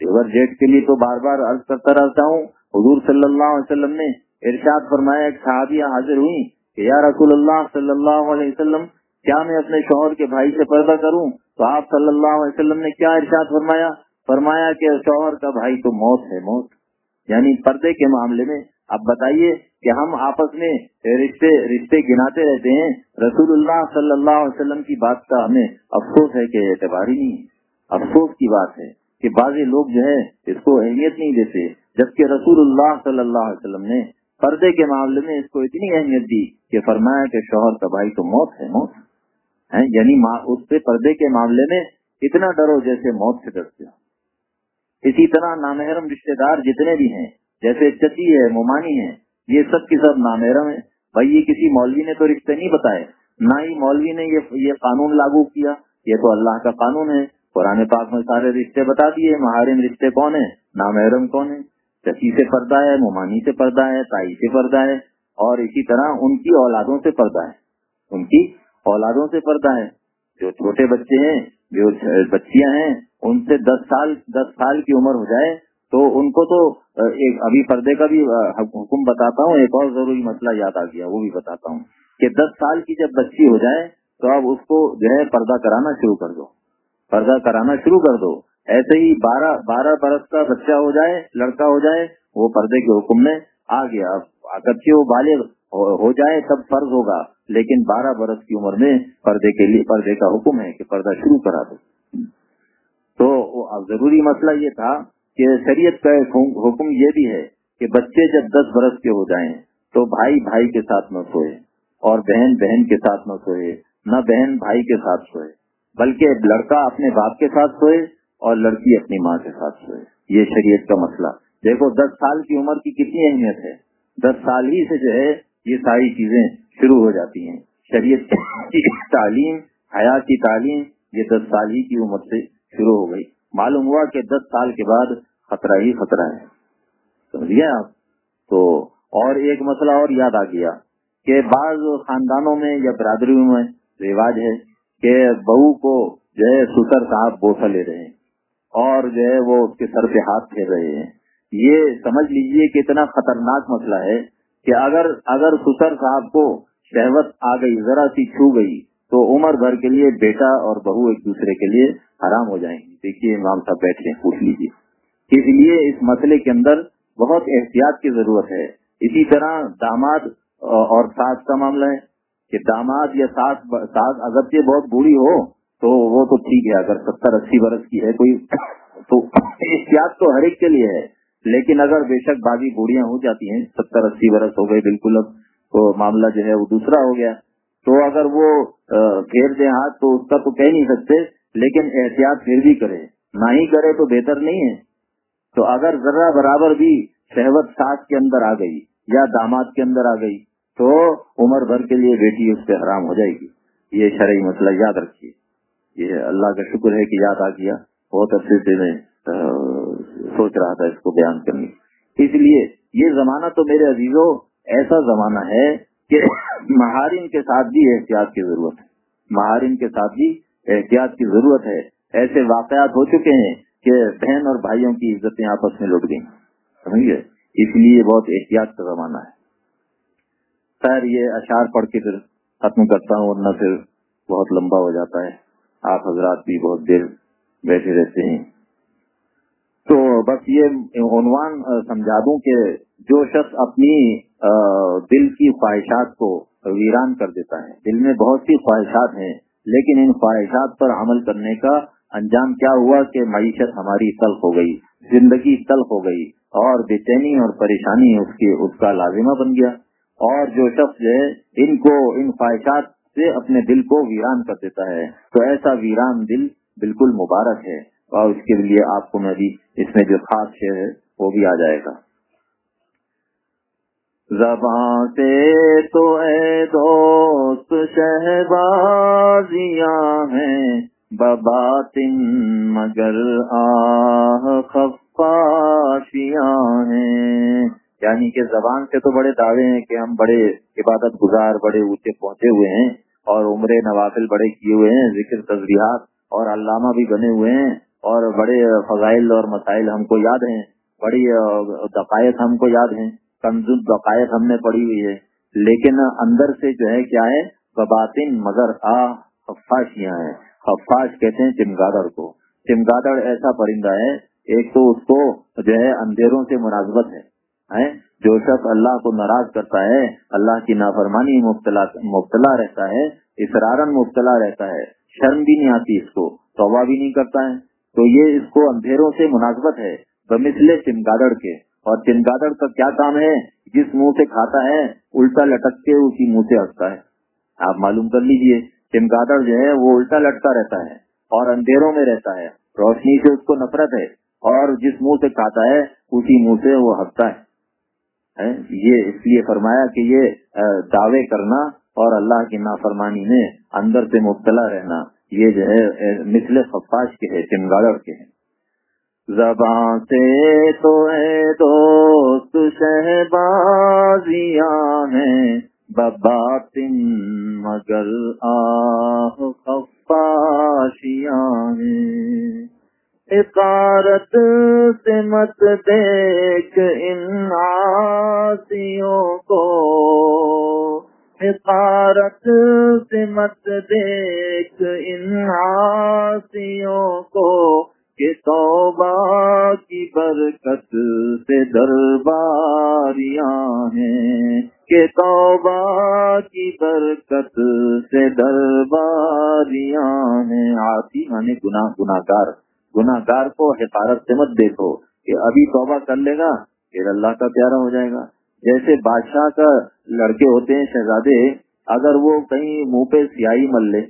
دیور جیٹ کے لیے تو بار بار عرض کرتا رہتا ہوں۔ حضور صلی اللہ علیہ وسلم نے ارشاد فرمایا، ایک صحابیہ حاضر ہوئی کہ یا رسول اللہ صلی اللہ علیہ وسلم، کیا میں اپنے شوہر کے بھائی سے پردہ کروں؟ تو آپ صلی اللہ علیہ وسلم نے کیا ارشاد فرمایا؟ فرمایا کہ شوہر کا بھائی تو موت ہے، موت۔ یعنی پردے کے معاملے میں اب بتائیے کہ ہم آپس میں رشتے رشتے گناتے رہتے ہیں۔ رسول اللہ صلی اللہ علیہ وسلم کی بات کا ہمیں افسوس ہے کہ اعتبار ہی نہیں افسوس کی بات ہے کہ بعض لوگ جو ہے اس کو اہمیت نہیں دیتے، جبکہ رسول اللہ صلی اللہ علیہ وسلم نے پردے کے معاملے میں اس کو اتنی اہمیت دی کہ فرمایا کہ شوہر کا بھائی تو موت ہے موت ہے۔ یعنی اس سے پردے کے معاملے میں اتنا ڈرو جیسے موت سے ڈرتے ہو اسی طرح نامحرم رشتے دار جتنے بھی ہیں جیسے چچی ہے، مومانی ہے، یہ سب کی سب نامیرم ہے بھائی، یہ کسی مولوی نے تو رشتے نہیں بتائے۔ نہ ہی مولوی نے یہ یہ قانون لاگو کیا۔ یہ تو اللہ کا قانون ہے۔ قرآن پاک میں سارے رشتے بتا دیے۔ محرم رشتے کون ہیں؟ نامحرم کون ہے چچی سے پردہ ہے، مومانی سے پردہ ہے، تائی سے پردہ ہے۔ اور اسی طرح ان کی اولادوں سے پردہ ہے۔ ان کی اولادوں سے پردہ ہے۔ جو چھوٹے بچے ہیں، جو بچیاں ہیں، ان سے دس سال دس سال کی عمر ہو جائے تو ان کو تو ایک ابھی پردے کا بھی حکم بتاتا ہوں، ایک اور ضروری مسئلہ یاد آ گیا، وہ بھی بتاتا ہوں کہ دس سال کی جب بچی ہو جائے تو اب اس کو جو ہے پردہ کرانا شروع کر دو۔ پردہ کرانا شروع کر دو۔ ایسے ہی بارہ بارہ برس کا بچہ ہو جائے، لڑکا ہو جائے، وہ پردے کے حکم میں آ گیا۔ اگرچہ وہ بالغ ہو جائے تب فرض ہوگا، لیکن بارہ برس کی عمر میں پردے کے لیے، پردے کا حکم ہے کہ پردہ شروع کرا دو۔ تو ضروری مسئلہ یہ تھا کہ شریعت کا حکم یہ بھی ہے کہ بچے جب دس برس کے ہو جائیں تو بھائی بھائی کے ساتھ نہ سوئے اور بہن بہن کے ساتھ نہ سوئے، نہ بہن بھائی کے ساتھ سوئے، بلکہ لڑکا اپنے باپ کے ساتھ سوئے اور لڑکی اپنی ماں کے ساتھ سوئے۔ یہ شریعت کا مسئلہ۔ دیکھو، دس سال کی عمر کی کتنی اہمیت ہے؟ دس سال ہی سے جو ہے یہ ساری چیزیں شروع ہو جاتی ہیں۔ شریعت کی تعلیم حیا کی تعلیم یہ دس سال ہی کی عمر سے شروع ہو گئی۔ معلوم ہوا کہ دس سال کے بعد خطرہ ہی خطرہ ہے۔ سمجھ آپ؟ تو اور ایک مسئلہ اور یاد آ گیا کہ بعض خاندانوں میں یا برادریوں میں رواج ہے کہ بہو کو جو ہے سسر صاحب بوسا لے رہے ہیں اور جو ہے وہ اس کے سر پہ ہاتھ پھیر رہے ہیں۔ یہ سمجھ لیجیے کہ اتنا خطرناک مسئلہ ہے کہ اگر اگر سسر صاحب کو شہوت آ گئی، ذرا سی چھو گئی، تو عمر بھر کے لیے بیٹا اور بہو ایک دوسرے کے لیے حرام ہو جائیں گی۔ دیکھیے امام صاحب بیٹھے پوچھ لیجیے اس لیے اس مسئلے کے اندر بہت احتیاط کی ضرورت ہے۔ اسی طرح داماد اور ساس کا معاملہ ہے کہ داماد یا ساس ساس اگرچہ بہت بوڑھی ہو تو وہ تو ٹھیک ہے، اگر ستر اسی برس کی ہے کوئی تو احتیاط تو ہر ایک کے لیے ہے۔ لیکن اگر بے شک بازی بوڑھیاں ہو جاتی ہیں، ستر اسی برس ہو گئے بالکل اب تو معاملہ جو ہے وہ دوسرا ہو گیا۔ تو اگر وہ پھیر دیں ہاتھ تو اس کا تو کہہ نہیں سکتے، لیکن احتیاط پھر بھی کرے نہ ہی کرے تو بہتر نہیں ہے۔ تو اگر ذرا برابر بھی شہوت ساس کے اندر آ گئی یا داماد کے اندر آ گئی تو عمر بھر کے لیے بیٹی اس پہ حرام ہو جائے گی۔ یہ شرعی مسئلہ یاد رکھیے۔ یہ اللہ کا شکر ہے کہ یاد آ گیا۔ بہت عرصے سے میں سوچ رہا تھا اس کو بیان کرنے۔ اس لیے یہ زمانہ تو میرے عزیزوں ایسا زمانہ ہے کہ مہارن کے ساتھ بھی احتیاط کی ضرورت ہے۔ مہارن کے ساتھ بھی احتیاط کی ضرورت ہے۔ ایسے واقعات ہو چکے ہیں کہ بہن اور بھائیوں کی عزتیں آپس میں لٹ گئی سمجھے؟ اس لیے بہت احتیاط کا زمانہ ہے۔ خیر، یہ اشعار پڑھ کے پھر ختم کرتا ہوں، ورنہ پھر بہت لمبا ہو جاتا ہے۔ آپ حضرات بھی بہت دیر بیٹھے رہتے ہیں۔ تو بس یہ عنوان سمجھا دوں کہ جو شخص اپنی دل کی خواہشات کو ویران کر دیتا ہے، دل میں بہت سی خواہشات ہیں، لیکن ان خواہشات پر عمل کرنے کا انجام کیا ہوا کہ معیشت ہماری تلخ ہو گئی، زندگی تلخ ہو گئی اور بے چینی اور پریشانی اس کے اس کا لازمہ بن گیا۔ اور جو شخص ہے، ان کو، ان خواہشات سے اپنے دل کو ویران کر دیتا ہے۔ تو ایسا ویران دل بالکل مبارک ہے۔ اور اس کے لیے آپ کو میں بھی اس میں جو خاص شعر ہے، وہ بھی آ جائے گا۔ زباں سے تو اے دوست، شہبازیاں ہیں۔ بباطن مگر آہ خفاشیاں ہیں۔ یعنی کہ زبان سے تو بڑے دعوے ہیں کہ ہم بڑے عبادت گزار، بڑے اونچے پہنچے ہوئے ہیں اور عمر نوافل بڑے کیے ہوئے ہیں، ذکر تجریحات اور علامہ بھی بنے ہوئے ہیں اور بڑے فضائل اور مسائل ہم کو یاد ہیں۔ بڑی دقائق ہم کو یاد ہیں۔ کنزل بقائق ہم نے پڑھی ہوئی ہے۔ لیکن اندر سے جو ہے کیا ہے؟ بباطن مگر آ خفاشیاں ہیں۔ خفاش کہتے ہیں چمگادڑ کو۔ چمگادڑ ایسا پرندہ ہے، ایک تو اس کو جو ہے اندھیروں سے مناسبت ہے جو شخص اللہ کو ناراض کرتا ہے، اللہ کی نافرمانی مبتلا مبتلا رہتا ہے اسرارن مبتلا رہتا ہے، شرم بھی نہیں آتی اس کو، توبہ بھی نہیں کرتا ہے۔ تو یہ اس کو اندھیروں سے مناسبت ہے بمثلے چمگادڑ کے۔ اور چمگادڑ کا کیا کام ہے؟ جس منہ سے کھاتا ہے، الٹا لٹک کے اسی منہ سے ہٹتا ہے۔ آپ معلوم کر لیجیے۔ چمگادڑ جو ہے وہ الٹا لٹکا رہتا ہے اور اندھیروں میں رہتا ہے روشنی سے اس کو نفرت ہے اور جس منہ سے کھاتا ہے اسی منہ سے وہ ہٹتا ہے۔ یہ اس لیے فرمایا کہ یہ دعوے کرنا اور اللہ کی نافرمانی میں اندر سے مبتلا رہنا، یہ جو ہے مثل خفاش کے ہے چمگاڑ کے ہیں۔ زبان سے تو اے دوست شہبازیاں ہیں بباطن مگر آہ خفاشیاں ہیں۔ اقارت سے مت دیکھ ان آسیوں کو۔ اقارت سے مت دیکھ ان آسیوں کو کہ توبہ کی برکت سے درباریاں ہیں۔ کہ توبہ کی برکت سے درباریاں ہیں آتی یعنی گناہ گناہ گار گناہ گار کو حفاظت سے مت دیکھو کہ ابھی توبہ کر لے گا، پھر اللہ کا پیارا ہو جائے گا۔ جیسے بادشاہ کا لڑکے ہوتے ہیں شہزادے، اگر وہ کہیں منہ پہ سیاہی مل لے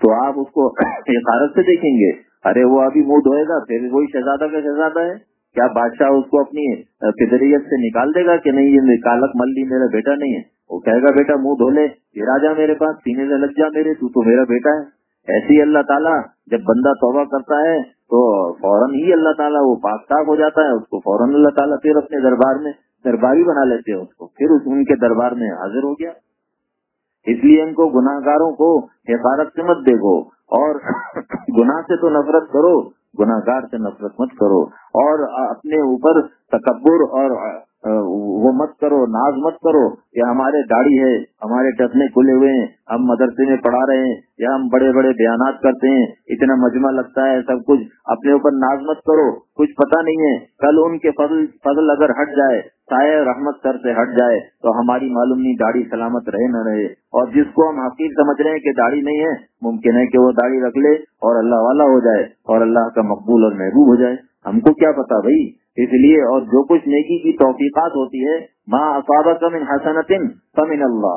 تو آپ اس کو حفاظت سے دیکھیں گے۔ ارے، وہ ابھی منہ دھوئے گا، پھر وہی شہزادہ کا شہزادہ ہے۔ کیا بادشاہ اس کو اپنی فدریت سے نکال دے گا کہ نہیں، یہ کالک ملی میرا بیٹا نہیں ہے؟ وہ کہے گا، بیٹا منہ دھو لے، یہ راجا میرے پاس سینے سے لگ جا میرے، تو تو میرا بیٹا ہے۔ ایسی اللہ تعالیٰ، جب بندہ توبہ کرتا ہے، تو فوراً ہی اللہ تعالیٰ وہ پاک صاف ہو جاتا ہے، اس کو فوراً اللہ تعالیٰ پھر اپنے دربار میں، درباری بنا لیتے ہیں اس کو۔ پھر اس ان کے دربار میں حاضر ہو گیا۔ اس لیے ان کو گناہ گاروں کو حفاظت سے مت دیکھو اور گناہ سے تو نفرت کرو۔ گناہ گار سے نفرت مت کرو اور اپنے اوپر تکبر اور وہ مت کرو، ناز مت کرو یا ہمارے داڑھی ہے، ہمارے ٹسنے کھلے ہوئے ہیں، ہم مدرسے میں پڑھا رہے ہیں یا ہم بڑے بڑے بیانات کرتے ہیں، اتنا مجمع لگتا ہے سب کچھ، اپنے اوپر ناز مت کرو، کچھ پتا نہیں ہے، کل ان کے فضل فضل اگر ہٹ جائے سائے رحمت سر سے ہٹ جائے تو ہماری معلوم نہیں داڑھی سلامت رہے نہ رہے۔ اور جس کو ہم حقیق سمجھ رہے ہیں کہ داڑھی نہیں ہے، ممکن ہے کہ وہ داڑھی رکھ لے اور اللہ والا ہو جائے اور اللہ کا مقبول اور محبوب ہو جائے۔ ہم کو کیا پتا بھائی؟ اس لیے اور جو کچھ نیکی کی توفیقات ہوتی ہے ماں کا من حسنت فمن اللہ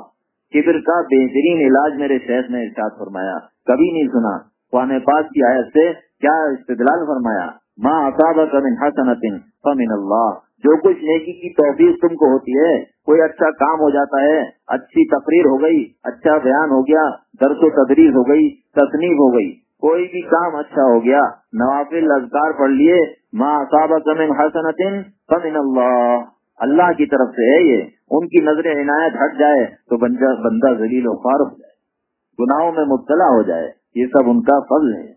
کبر کا بہترین علاج میرے شہر نے ارشاد فرمایا۔ کبھی نہیں سنا۔ قرآن پاک کی آیت سے کیا استدلال فرمایا؟ ماں کا من حسنت فمن اللہ جو کچھ نیکی کی توفیق تم کو ہوتی ہے، کوئی اچھا کام ہو جاتا ہے، اچھی تقریر ہو گئی اچھا بیان ہو گیا، درس و تدریس ہو گئی تصنیف ہو گئی، کوئی بھی کام اچھا ہو گیا، نوافل اذکار پڑھ لیے ماں صابت من حسنت فمن اللہ۔ اللہ کی طرف سے ہے یہ، ان کی نظر عنایت ہٹ جائے تو بندہ ذلیل و خوار ہو جائے، گناہوں میں مبتلا ہو جائے، یہ سب ان کا فضل ہے۔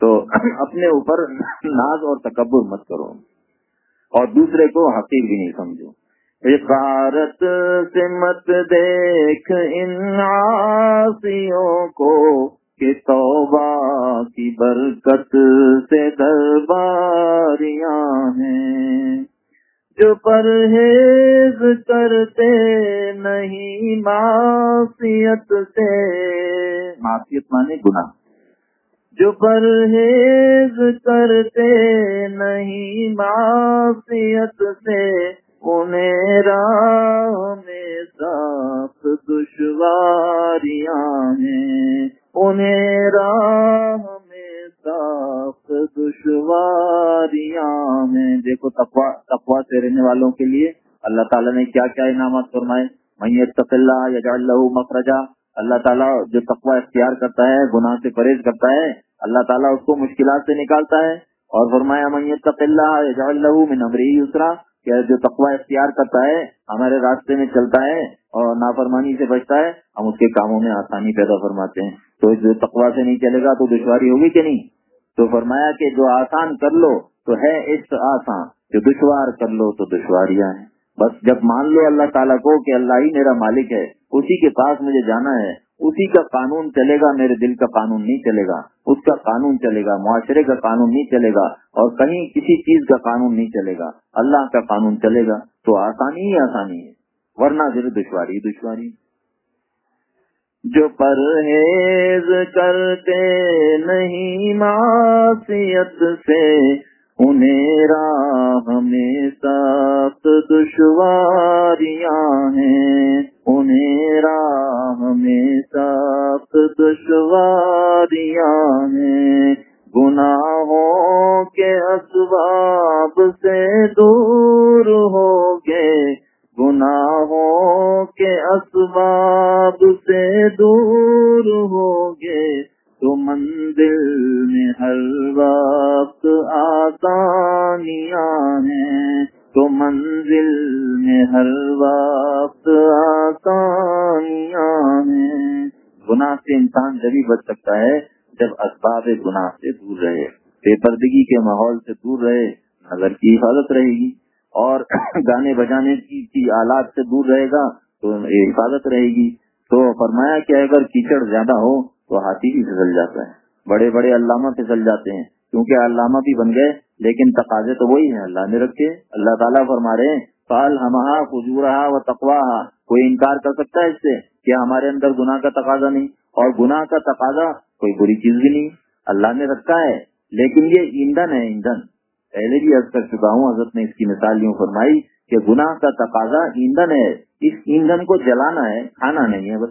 تو اپنے اوپر ناز اور تکبر مت کرو۔ اور دوسرے کو حقیق بھی نہیں سمجھو۔ عبارت سے مت دیکھ ان عاصیوں کو کہ توبہ کی برکت سے درباریاں ہیں۔ جو پرہیز کرتے نہیں معافیت سے۔ معافیت مانے گناہ۔ جو پرہیز کرتے نہیں معافیت سے، انہیں راہ میں صاف دشواریاں ہیں۔ انہیں راہ میں صاف دشواریاں میں دیکھو تقوا تقوا سے رہنے والوں کے لیے اللہ تعالیٰ نے کیا کیا انعامات فرمائے؟ میت اللہ یا اللہ مخرجہ اللہ تعالیٰ جو تقوا اختیار کرتا ہے، گناہ سے پرہیز کرتا ہے اللہ تعالیٰ اس کو مشکلات سے نکالتا ہے اور فرمایا میت اللہ یا اللہ میں کہ جو تقوا اختیار کرتا ہے، ہمارے راستے میں چلتا ہے اور نافرمانی سے بچتا ہے، ہم اس کے کاموں میں آسانی پیدا فرماتے ہیں۔ تو جو تقوا سے نہیں چلے گا تو دشواری ہوگی کہ نہیں؟ تو فرمایا کہ جو آسان کر لو تو ہے اس آسان، جو دشوار کر لو تو دشواریاں ہیں۔ بس جب مان لو اللہ تعالیٰ کو کہ اللہ ہی میرا مالک ہے، اسی کے پاس مجھے جانا ہے، اسی کا قانون چلے گا، میرے دل کا قانون نہیں چلے گا۔ اس کا قانون چلے گا، معاشرے کا قانون نہیں چلے گا اور کہیں کسی چیز کا قانون نہیں چلے گا۔ اللہ کا قانون چلے گا تو آسانی ہی آسانی ہے۔ ورنہ پھر دشواری دشواری۔ جو پرہیز کرتے نہیں معافیت سے، انہیں راہ میں سخت دشواریاں ہیں۔ انہیں راہ میں سخت دشواریاں ہیں، گناہوں کے اسباب سے دور ہو گئے۔ گناہوں کے اسباب سے دور ہو گئے۔ تو منزل میں ہر وقت آسانیاں ہیں۔ تو منزل میں ہر وقت آسانیاں ہیں۔ گناہ سے انسان جبھی بچ سکتا ہے جب اسباب گناہ سے دور رہے۔ بے پردگی کے ماحول سے دور رہے، نظر کی حفاظت رہے گی۔ اور گانے بجانے کی آلات سے دور رہے گا تو حفاظت رہے گی۔ تو فرمایا کہ اگر کیچڑ زیادہ ہو تو ہاتھی بھی پھسل جاتا ہے۔ بڑے بڑے علامہ پھسل جاتے ہیں۔ کیونکہ علامہ بھی بن گئے، لیکن تقاضے تو وہی ہیں، اللہ نے رکھے، اللہ تعالیٰ فرما رہے ہیں فال ہما خجورہ و تقوا کوئی انکار کر سکتا ہے اس سے کہ ہمارے اندر گناہ کا تقاضا نہیں؟ اور گناہ کا تقاضا کوئی بری چیز بھی نہیں، اللہ نے رکھا ہے۔ لیکن یہ ایندھن ہے، ایندھن۔ پہلے بھی عرض کر چکا ہوں، حضرت نے اس کی مثال یوں فرمائی کہ گناہ کا تقاضا ایندھن ہے۔ اس ایندھن کو جلانا ہے، کھانا نہیں ہے بس۔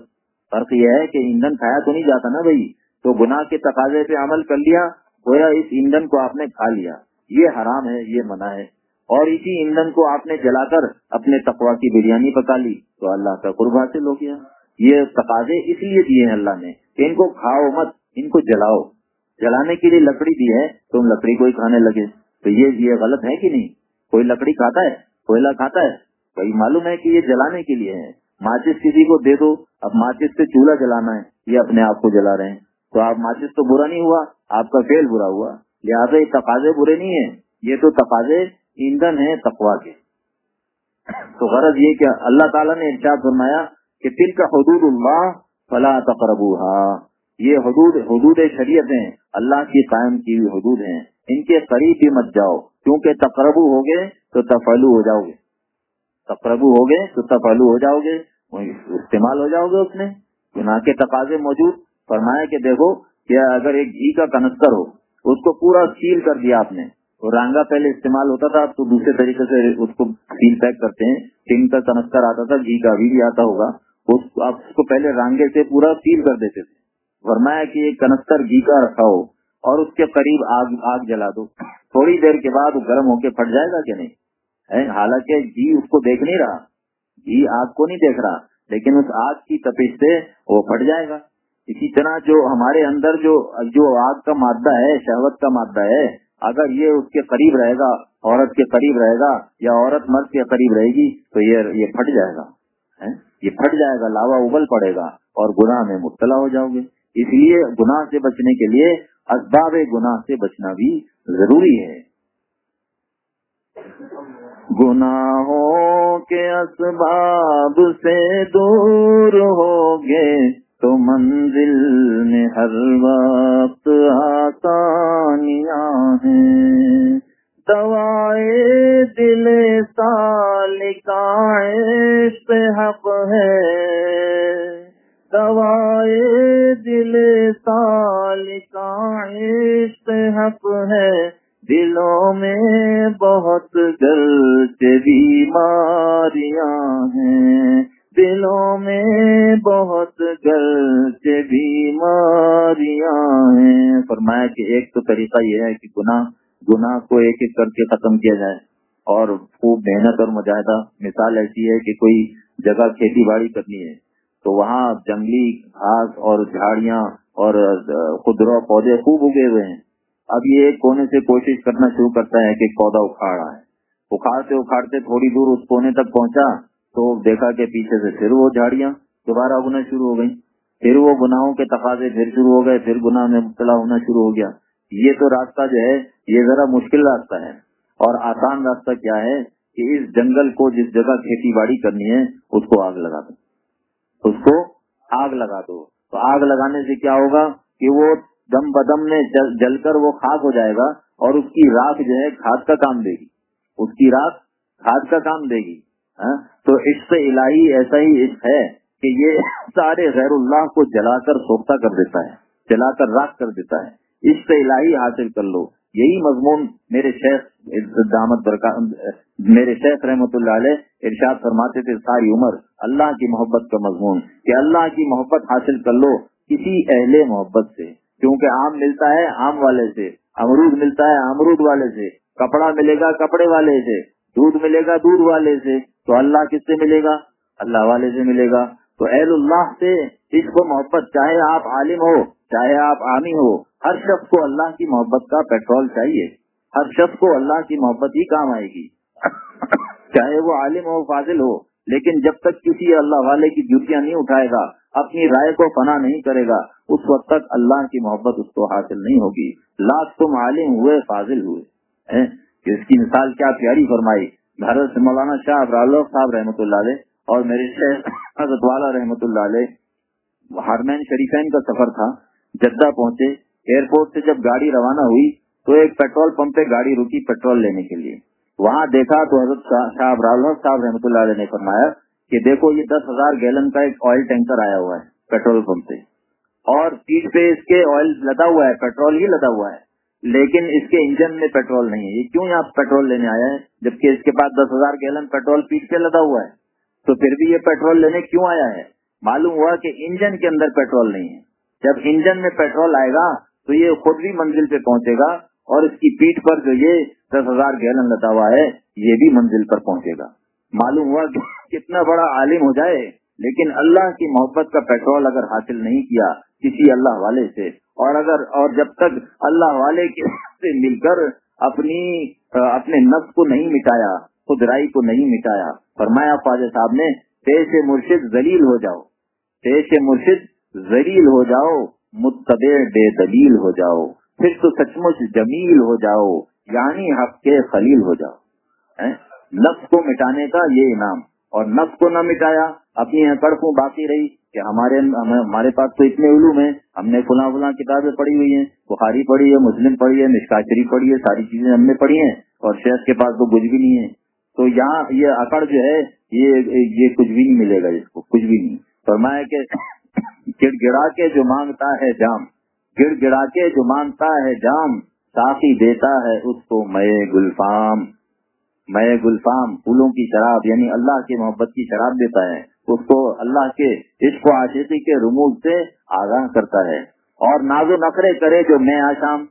فرق یہ ہے کہ ایندھن کھایا تو نہیں جاتا نا بھائی۔ تو گناہ کے تقاضے پہ عمل کر لیا گویا اس ایندھن کو آپ نے کھا لیا۔ یہ حرام ہے، یہ منع ہے۔ اور اسی ایندھن کو آپ نے جلا کر اپنے تقوا کی بریانی پکا لی۔ تو اللہ کا قرب حاصل ہو گیا۔ یہ تقاضے اس لیے دیے ہیں اللہ نے کہ ان کو کھاؤ مت، ان کو جلاؤ۔ جلانے کے لیے لکڑی دی ہے، تم لکڑی کو ہی کھانے لگے۔ تو یہ یہ غلط ہے کہ نہیں؟ کوئی لکڑی کھاتا ہے، کوئلہ کھاتا ہے۔ بھائی، معلوم ہے کہ یہ جلانے کے لیے ہے۔ ماچس کسی کو دے دو، اب ماچس سے چولہا جلانا ہے، یہ اپنے آپ کو جلا رہے ہیں۔ تو آپ ماچس تو برا نہیں ہوا، آپ کا فیل برا ہوا۔ لہٰذا یہ تقاضے برے نہیں ہیں، یہ تو تقاضے ایندھن ہیں تقوا کے۔ تو غرض یہ کہ اللہ تعالیٰ نے ارشاد فرمایا کہ دل کا حدود اللہ فلا تقربوہا۔ یہ حدود حدود شریعت ہیں۔ اللہ کی قائم کی ہوئی حدود ہیں۔ ان کے قریب بھی مت جاؤ۔ کیونکہ تقربو ہو گئے تو تفلو ہو جاؤ گے تقربو ہو گئے تو تفلو ہو جاؤ گے استعمال ہو جاؤ گے اس میں۔ گناہ کے تقاضے موجود فرمایا کہ دیکھو کہ اگر ایک گھی کا کنستر ہو، اس کو پورا سیل کر دیا آپ نے رانگا پہلے استعمال ہوتا تھا، تو دوسرے طریقے سے اس کو سیل پیک کرتے ہیں۔ ٹنگ کا کنستر آتا تھا، گھی کا ابھی بھی آتا ہوگا۔ اس کو پہلے رانگے سے پورا سیل کر دیتے تھے۔ فرمایا کہ ایک کنستر گھی کا رکھا ہو اور اس کے قریب آگ آگ جلا دو۔ تھوڑی دیر کے بعد گرم ہو کے پھٹ جائے گا کہ نہیں؟ حالانکہ گھی اس کو دیکھ نہیں رہا۔ گھی آگ کو نہیں دیکھ رہا، لیکن اس آگ کی تپش سے وہ پھٹ جائے گا۔ اسی طرح جو ہمارے اندر جو جو آگ کا مادہ ہے، شہوت کا مادہ ہے، اگر یہ اس کے قریب رہے گا، عورت کے قریب رہے گا یا عورت مرد کے قریب رہے گی، تو یہ یہ پھٹ جائے گا یہ پھٹ جائے گا، لاوا ابل پڑے گا اور گناہ میں مبتلا ہو جاؤ گے۔ اس لیے گناہ سے بچنے کے لیے اسباب گناہ سے بچنا بھی ضروری ہے۔ گناہوں کے اسباب سے دور ہو گے۔ تو منزل میں ہر وقت آسانیاں ہیں۔ دوائے دل سال کا حق ہے۔ دوائے دل سال کا حق ہے۔ دلوں میں بہت گلچ بیماریاں ہیں۔ دلوں میں بہت گلچ بیماریاں ہیں۔ فرمایا کہ ایک تو طریقہ یہ ہے کہ گناہ گناہ کو ایک ایک کر کے ختم کیا جائے اور خوب محنت اور مجاہدہ۔ مثال ایسی ہے کہ کوئی جگہ کھیتی باڑی کرنی ہے تو وہاں جنگلی گھاس اور جھاڑیاں اور خدرو پودے خوب اگے ہوئے ہیں۔ اب یہ ایک کونے سے کوشش کرنا شروع کرتا ہے کہ پودا اکھاڑ رہا ہے۔ اکھاڑتے اکھاڑتے تھوڑی دور اس کونے تک پہنچا تو دیکھا کہ پیچھے سے پھر وہ جھاڑیاں دوبارہ اگنا شروع ہو گئی پھر وہ گناہوں کے تقاضے پھر شروع ہو گئے، پھر گناہ میں مبتلا ہونا شروع ہو گیا۔ یہ تو راستہ جو ہے، یہ ذرا مشکل راستہ ہے۔ اور آسان راستہ کیا ہے کہ اس جنگل کو جس جگہ کھیتی باڑی کرنی ہے، اس کو آگ لگا دو۔ اس کو آگ لگا دو۔ تو آگ لگانے سے کیا ہوگا کہ وہ دم بدم میں جل جل کر وہ خاک ہو جائے گا اور اس کی راک جو ہے، کھاد کا کام دے گی۔ اس کی راک کھاد کا کام دے گی۔ ہاں؟ تو عشق الہی ایسا ہی عشق ہے کہ یہ سارے غیر اللہ کو جلا کر سوکھتا کر دیتا ہے، جلا کر راک کر دیتا ہے۔ عشق الہی حاصل کر لو۔ یہی مضمون میرے شیخ دامت برکا، میرے شیخ رحمت اللہ علیہ ارشاد فرماتے تھے، ساری عمر۔ اللہ کی محبت کا مضمون کہ اللہ کی محبت حاصل کر لو کسی اہل محبت سے۔ کیونکہ آم ملتا ہے آم والے سے، امرود ملتا ہے امرود والے سے، کپڑا ملے گا کپڑے والے سے، دودھ ملے گا دودھ والے سے۔ تو اللہ کس سے ملے گا؟ اللہ والے سے ملے گا۔ تو اہل اللہ سے اس کو محبت، چاہے آپ عالم ہو، چاہے آپ عامی ہو، ہر شخص کو اللہ کی محبت کا پیٹرول چاہیے۔ ہر شخص کو اللہ کی محبت ہی کام آئے گی۔ چاہے وہ عالم ہو، فاضل ہو، لیکن جب تک کسی اللہ والے کی جوتیاں نہیں اٹھائے گا، اپنی رائے کو فنا نہیں کرے گا، اس وقت تک اللہ کی محبت اس کو حاصل نہیں ہوگی۔ لاکھ تم عالم ہوئے، فاضل ہوئے۔ اس کی مثال کیا پیاری فرمائی۔ بھارت سے مولانا شاہ ابرال صاحب رحمۃ اللہ علیہ اور میرے شہر حضرت والا رحمۃ اللہ علیہ ہارمین شریفین کا سفر تھا، جدہ پہنچے، ایئرپورٹ سے جب گاڑی روانہ ہوئی تو ایک پیٹرول پمپ پہ گاڑی رکی پیٹرول لینے کے لیے۔ وہاں دیکھا تو حضرت شاہ ابرال صاحب رحمۃ اللہ علیہ نے فرمایا کہ دیکھو یہ دس ہزار گیلن کا ایک آئل ٹینکر آیا ہوا ہے، پیٹرول پمپ سے اور پیٹ پہ اس کے آئل لدا ہوا ہے، پیٹرول ہی لدا ہوا ہے۔ لیکن اس کے انجن میں پیٹرول نہیں ہے۔ یہ کیوں یہاں پیٹرول لینے آیا ہے جبکہ اس کے پاس دس ہزار گیلن پیٹرول پیٹ پہ لدا ہوا ہے۔ تو پھر بھی یہ پیٹرول لینے کیوں آیا ہے؟ معلوم ہوا کہ انجن کے اندر پیٹرول نہیں ہے۔ جب انجن میں پیٹرول آئے گا، تو یہ خود بھی منزل پہ پہنچے گا اور اس کی پیٹ پر جو یہ دس ہزار گیلن لدا ہوا ہے، یہ بھی منزل پر پہنچے گا۔ معلوم ہوا کہ کتنا بڑا عالم ہو جائے، لیکن اللہ کی محبت کا پیٹرول اگر حاصل نہیں کیا کسی اللہ والے سے اور اگر، اور جب تک اللہ والے کے سے مل کر اپنی اپنے نفس کو نہیں مٹایا خدرائی کو نہیں مٹایا، فرمایا خواجہ صاحب نے، پیش مرشد ذلیل ہو جاؤ، پیش مرشد ذلیل ہو جاؤ، متبع بے دلیل ہو جاؤ، پھر تو سچ مچ جمیل ہو جاؤ یعنی حق کے خلیل ہو جاؤ نفس کو مٹانے کا یہ انعام، اور نفس کو نہ مٹایا، اپنی کڑکوں باقی رہی کہ ہمارے ہمارے پاس تو اتنے علوم ہیں، ہم نے فلاں فلاں کتابیں پڑھی ہوئی ہیں، بخاری پڑھی ہے، مسلم پڑھی ہے مشکاشری پڑھی ہے، ساری چیزیں ہم نے پڑھی ہیں، اور شیخ کے پاس تو کچھ بھی نہیں ہے۔ تو یہاں یہ اکڑ جو ہے، یہ یہ کچھ بھی نہیں ملے گا اس کو، کچھ بھی نہیں۔ فرمایا کہ گڑ گڑا کے جو مانگتا ہے جام گڑ گڑا کے جو مانگتا ہے جام، ساقی دیتا ہے اس کو مئے گلفام۔ مئے گلفام، پھولوں کی شراب یعنی اللہ کی محبت کی شراب دیتا ہے۔ اس کو اللہ کے عشق و عاشقی کے رموز سے آگاہ کرتا ہے اور ناز و نخرے کرے جو میں آشام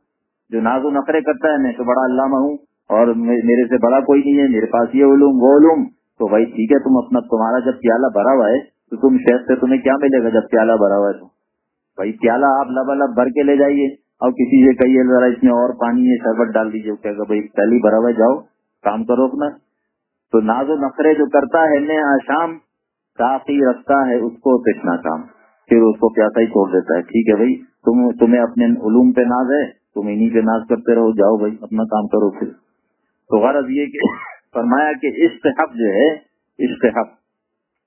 جو ناز و نخرے کرتا ہے، میں تو بڑا علامہ ہوں اور میرے سے بڑا کوئی نہیں ہے، میرے پاس یہ علوم، وہ علوم۔ تو بھائی ٹھیک ہے، تم اپنا تمہارا جب پیالہ بھرا ہوا ہے، تو تم شہر سے تمہیں کیا ملے گا جب پیالہ بھرا ہوا ہے؟ تو بھائی پیالہ آپ لب لب بھر کے لے جائیے۔ اور کسی سے کہیے، ذرا اس میں اور پانی ہے شربت ڈال دیجیے۔ کہ بھائی پہلی بھرا ہوا جاؤ، کام کرو اپنا۔ تو ناز و نخرے جو کرتا ہے، میں آشام کافی رکھتا ہے اس کو کتنا کام۔ پھر اس کو پیاسا ہی چھوڑ دیتا ہے۔ ٹھیک ہے بھائی، تم تمہیں اپنے علوم پہ ناز ہے؟ تم انہیں پہ ناز کرتے رہو، جاؤ بھائی، اپنا کام کرو پھر۔ تو غرض یہ کہ فرمایا کہ حق جو ہے حق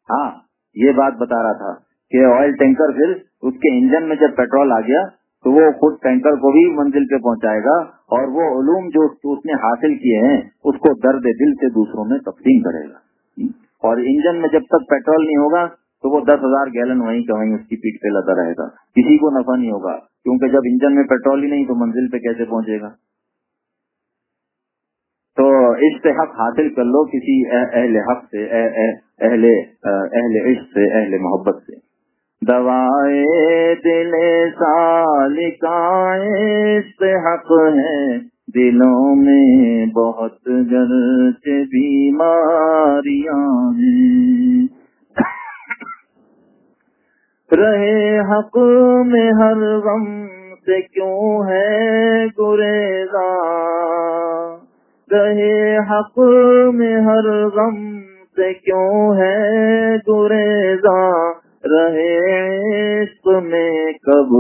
ہاں یہ بات بتا رہا تھا کہ آئل ٹینکر پھر اس کے انجن میں جب پیٹرول آ گیا، تو وہ خود ٹینکر کو بھی منزل پہ پہنچائے گا اور وہ علوم جو اس نے حاصل کیے ہیں، اس کو درد دل سے دوسروں میں تقسیم کرے گا۔ اور انجن میں جب تک پیٹرول نہیں ہوگا تو وہ دس ہزار گیلن وہیں کا وہیں اس کی پیٹ پہ لگا رہے گا۔ کسی کو نفع نہیں ہوگا، کیونکہ جب انجن میں پیٹرول ہی نہیں تو منزل پہ کیسے پہنچے گا؟ تو عشق حق حاصل کر لو کسی اہل حق سے اہل اہل عشق سے، اہل محبت سے۔ دوائے دل سال حق ہے۔ دلوں میں بہت گرچ بیماریاں ہیں رہے حق میں ہر غم سے کیوں ہے گریزا رہے حق میں ہر غم سے کیوں ہے گریزا رہے عشق میں کب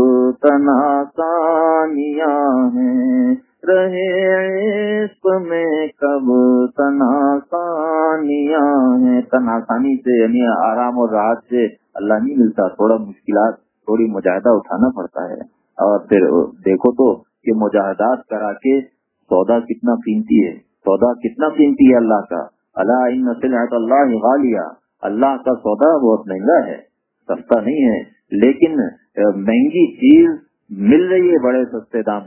تناسانیاں ہیں؟ رہے عشق میں کب تناسانیاں ہیں؟ تناسانی سے یعنی آرام اور راحت سے اللہ نہیں ملتا، تھوڑا مشکلات، تھوڑی مجاہدہ اٹھانا پڑتا ہے۔ اور پھر دیکھو تو کہ مجاہدات کرا کے سودا کتنا قیمتی ہے، سودا کتنا قیمتی ہے اللہ کا۔ اللہ ان نسل اللہ غالیہ اللہ کا سودا بہت مہنگا ہے، سستا نہیں ہے، لیکن مہنگی چیز مل رہی ہے بڑے سستے دام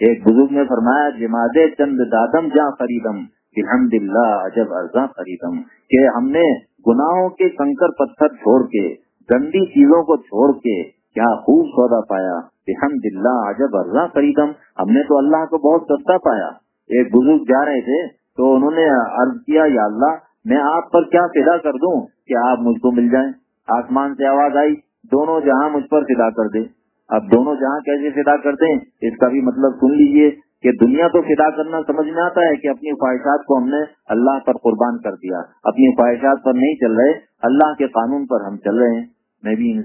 ایک بزرگ نے فرمایا، جماد چند دادم جا خریدم الحمد للہ عجب ارزا خریدم، کہ ہم نے گناہوں کے کنکر پتھر چھوڑ کے، گندی چیزوں کو چھوڑ کے کیا خوب سودا پایا الحمد للہ عجب ارزا خریدم، ہم نے تو اللہ کو بہت سستا پایا۔ ایک بزرگ جا رہے تھے، تو انہوں نے عرض کیا، یا اللہ، میں آپ پر کیا فدا کر دوں کہ آپ مجھ کو مل جائیں؟ آسمان سے آواز آئی، دونوں جہاں مجھ پر فدا کر دے۔ اب دونوں جہاں کیسے فدا کرتے ہیں، اس کا بھی مطلب سن لیجیے کہ دنیا تو فدا کرنا سمجھ میں آتا ہے کہ اپنی خواہشات کو ہم نے اللہ پر قربان کر دیا۔ اپنی خواہشات پر نہیں چل رہے، اللہ کے قانون پر ہم چل رہے ہیں۔ میں بھی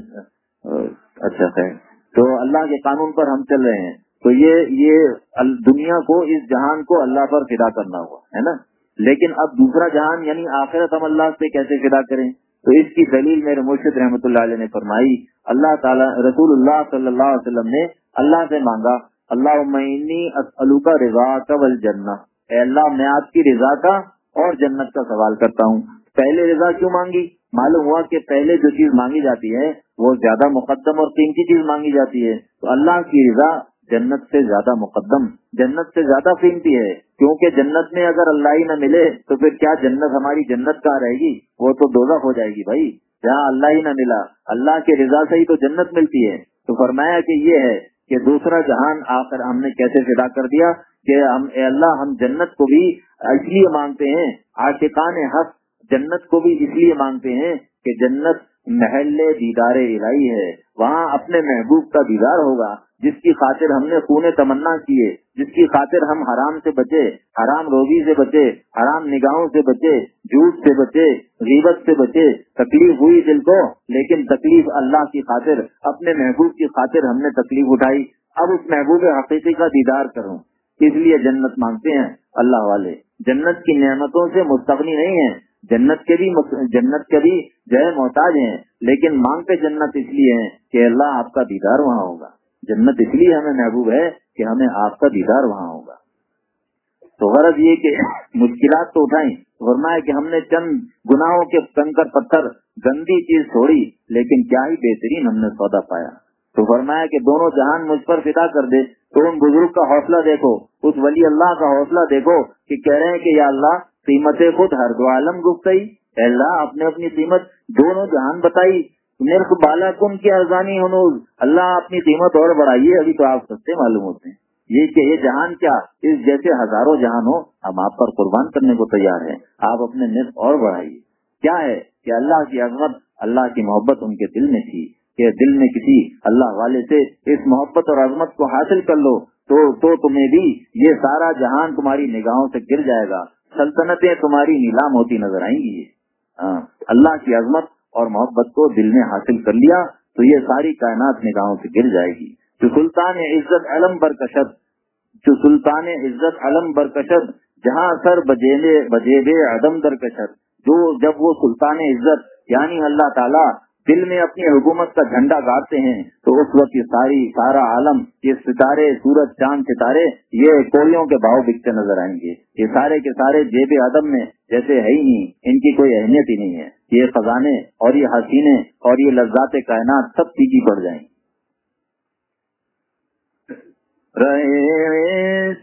اچھا خیر۔ تو اللہ کے قانون پر ہم چل رہے ہیں۔ تو یہ یہ دنیا کو، اس جہان کو اللہ پر فدا کرنا ہوا، ہے نا؟ لیکن اب دوسرا جہان یعنی آخرت، ہم اللہ سے کیسے فدا کریں؟ تو اس کی دلیل میرے مرشد رحمۃ اللہ علیہ نے فرمائی۔ اللہ تعالیٰ رسول اللہ صلی اللہ علیہ وسلم نے اللہ سے مانگا اللہ عمنی کا رضا کا اے اللہ، میں آپ کی رضا کا اور جنت کا سوال کرتا ہوں۔ پہلے رضا کیوں مانگی؟ معلوم ہوا کہ پہلے جو چیز مانگی جاتی ہے، وہ زیادہ مقدم اور قیمتی چیز مانگی جاتی ہے۔ تو اللہ کی رضا جنت سے زیادہ مقدم، جنت سے زیادہ قیمتی ہے۔ کیونکہ جنت میں اگر اللہ ہی نہ ملے، تو پھر کیا جنت ہماری جنت کہاں رہے گی؟ وہ تو دوزہ ہو جائے گی بھائی۔ جہاں اللہ ہی نہ ملا، اللہ کے رضا سے ہی تو جنت ملتی ہے۔ تو فرمایا کہ یہ ہے کہ دوسرا جہان آ کر ہم نے کیسے فدا کر دیا کہ ہم، اے اللہ، ہم جنت کو بھی اس لیے مانگتے ہیں، عاشقان حق جنت کو بھی اس لیے مانگتے ہیں کہ جنت محل دیدار الہی ہے، وہاں اپنے محبوب کا دیدار ہوگا، جس کی خاطر ہم نے خون تمنا کیے، جس کی خاطر ہم حرام سے بچے، حرام روزی سے بچے، حرام نگاہوں سے بچے، جھوٹ سے بچے، غیبت سے بچے، تکلیف ہوئی دل کو، لیکن تکلیف اللہ کی خاطر، اپنے محبوب کی خاطر ہم نے تکلیف اٹھائی۔ اب اس محبوب حقیقی کا دیدار کروں۔ اس لیے جنت مانگتے ہیں اللہ والے۔ جنت کی نعمتوں سے مستغنی نہیں ہے جنت کے بھی جنت کے بھی جو ہے محتاج ہیں، لیکن مانگتے جنت اس لیے ہیں کہ اللہ آپ کا دیدار وہاں ہوگا۔ جنت اس لیے ہمیں محبوب ہے کہ ہمیں آپ کا دیدار وہاں ہوگا۔ تو غرض یہ کہ مشکلات تو اٹھائیں۔ ورنہ ہے کہ ہم نے چند گناہوں کے کنکر پتھر گندی چیز چھوڑی لیکن کیا ہی بہترین ہم نے سودا پایا۔ تو فرمایا کہ دونوں جہان مجھ پر فدا کر دے۔ تو ان بزرگ کا حوصلہ دیکھو، اس ولی اللہ کا حوصلہ دیکھو کہ کہہ رہے ہیں کہ یا اللہ قیمت خود ہر دو عالم گفتئی اللہ، آپ نے اپنی قیمت دونوں جہان بتائی۔ میرے بالا کن کی ارزانی ہنوز۔ اللہ اپنی قیمت اور بڑھائیے، ابھی تو آپ سستے معلوم ہوتے ہیں۔ یہ کہ یہ جہان کیا؟ اس جیسے ہزاروں جہان ہو ہم آپ پر قربان کرنے کو تیار ہیں۔ آپ اپنے نصف اور بڑھائیے۔ کیا ہے کہ اللہ کی عظمت، اللہ کی محبت ان کے دل میں تھی۔ کہ دل میں کسی اللہ والے سے اس محبت اور عظمت کو حاصل کر لو، تو تو تمہیں بھی یہ سارا جہان تمہاری نگاہوں سے گر جائے گا۔ سلطنتیں تمہاری نیلام ہوتی نظر آئیں گی۔ ہاں، اللہ کی عظمت اور محبت کو دل میں حاصل کر لیا تو یہ ساری کائنات نگاہوں سے گر جائے گی۔ جو سلطان عزت علم برکشت جو سلطان عزت علم برکشت جہاں سر بجے بجے عدم درکشت جو جب وہ سلطان عزت یعنی اللہ تعالیٰ دل میں اپنی حکومت کا جھنڈا گاڑتے ہیں، تو اس وقت یہ ساری، سارا عالم، یہ ستارے، سورج، چاند، ستارے، یہ کولیوں کے بھاؤ بکتے نظر آئیں گے۔ یہ سارے کے سارے جیب عدم میں جیسے ہے ہی نہیں، ان کی کوئی اہمیت ہی نہیں ہے۔ یہ خزانے اور یہ حسینے اور یہ لذات کائنات سب پیچھی پڑ جائیں۔ رہے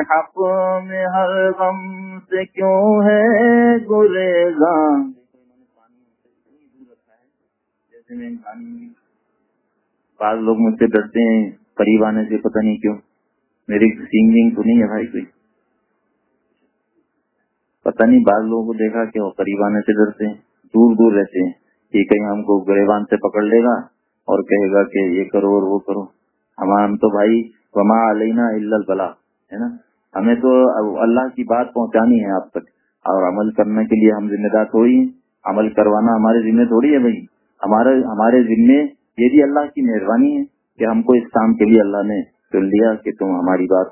حق میں ہر غم سے کیوں ہے گریزان بعض لوگ مجھ سے ڈرتے ہیں، قریب آنے سے پتہ نہیں کیوں۔ میری سنگنگ تو نہیں ہے بھائی کوئی۔ پتہ نہیں، بعض لوگوں کو دیکھا کہ وہ قریب آنے سے ڈرتے ہیں، دور دور رہتے ہیں۔ کہ کہیں ہم کو گریبان سے پکڑ لے گا اور کہے گا کہ یہ کرو اور وہ کرو۔ ہم تو بھائی، وما علینا البلا ہے نا؟ ہمیں تو اللہ کی بات پہنچانی ہے آپ تک۔ اور عمل کرنے کے لیے ہم ذمہ دار تھوڑی ہیں۔ عمل کروانا ہمارے ذمہ تھوڑی ہے بھائی۔ ہمارے ہمارے ذمے یہ بھی اللہ کی مہربانی ہے کہ ہم کو اس کام کے لیے اللہ نے چن لیا کہ تم ہماری بات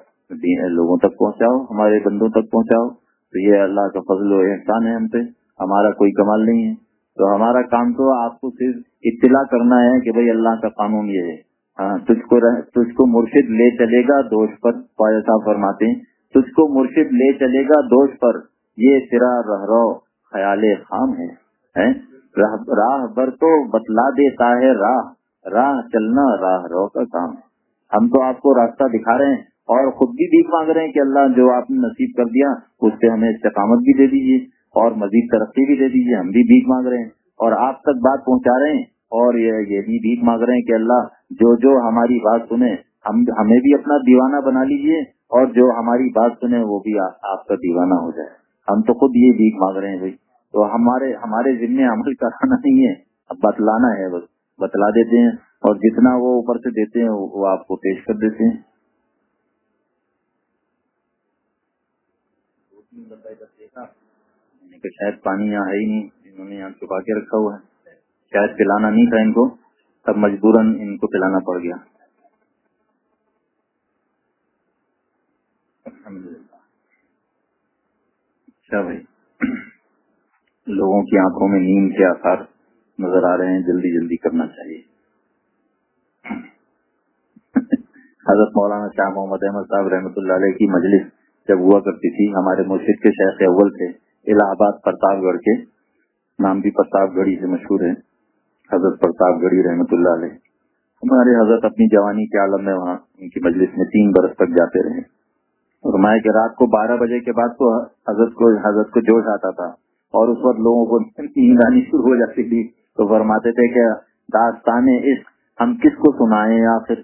لوگوں تک پہنچاؤ، ہمارے بندوں تک پہنچاؤ۔ تو یہ اللہ کا فضل و احسان ہے ہم پہ۔ ہمارا کوئی کمال نہیں ہے۔ تو ہمارا کام تو آپ کو صرف اطلاع کرنا ہے کہ بھائی اللہ کا قانون یہ ہے۔ ہاں تجھ کو تجھ کو مرشد لے چلے گا دوست پر، خواجہ صاحب فرماتے ہیں۔ تجھ کو مرشد لے چلے گا دوست پر۔ یہ سرا رہ رو خیال خام ہے راہ بر تو بتلا دیتا ہے راہ راہ چلنا، راہ رو کا کام۔ ہم تو آپ کو راستہ دکھا رہے ہیں اور خود بھی بھیک مانگ رہے ہیں کہ اللہ جو آپ نے نصیب کر دیا، اس سے ہمیں استقامت بھی دے دیجیے اور مزید ترقی بھی دے دیجیے ہم بھی بھیک مانگ رہے ہیں اور آپ تک بات پہنچا رہے ہیں اور یہ بھی بھیک مانگ رہے ہیں کہ اللہ جو جو ہماری بات سنے ہم ہمیں بھی اپنا دیوانہ بنا لیجیے اور جو ہماری بات سنے وہ بھی آپ کا دیوانہ ہو جائے۔ ہم تو خود یہ بھیک مانگ رہے ہیں بھائی۔ تو ہمارے ہمارے ذمے عمل کرانا نہیں ہے۔ اب بتلانا ہے بس بتلا دیتے ہیں۔ اور جتنا وہ اوپر سے دیتے ہیں وہ آپ کو پیش کر دیتے ہیں۔ شاید پانی یہاں ہے ہی نہیں انہوں نے یہاں چھپا کے رکھا ہوا ہے۔ شاید پلانا نہیں تھا ان کو۔ تب مجبوراً ان کو پلانا پڑ گیا۔ اچھا بھائی۔ لوگوں کی آنکھوں میں نیند کے آثار نظر آ رہے ہیں، جلدی جلدی کرنا چاہیے۔ حضرت مولانا شاہ محمد احمد صاحب رحمۃ اللہ علیہ کی مجلس جب ہوا کرتی تھی، ہمارے مرشد کے شیخ اول تھے الہ آباد پرتاپ گڑھ کے، نام بھی پرتاپ گڑھی سے مشہور ہے، حضرت پرتاپ گڑھی رحمت اللہ علیہ۔ ہمارے حضرت اپنی جوانی کے عالم میں وہاں ان کی مجلس میں تین برس تک جاتے رہے۔ فرمایا کہ رات کو بارہ بجے کے بعد تو حضرت کو حضرت کو جوش آتا تھا۔ اور اس وقت لوگوں کو نیند آنی شروع ہو جاتی تھی تو فرماتے تھے کہ داستان عشق ہم کس کو سنائیں یا پھر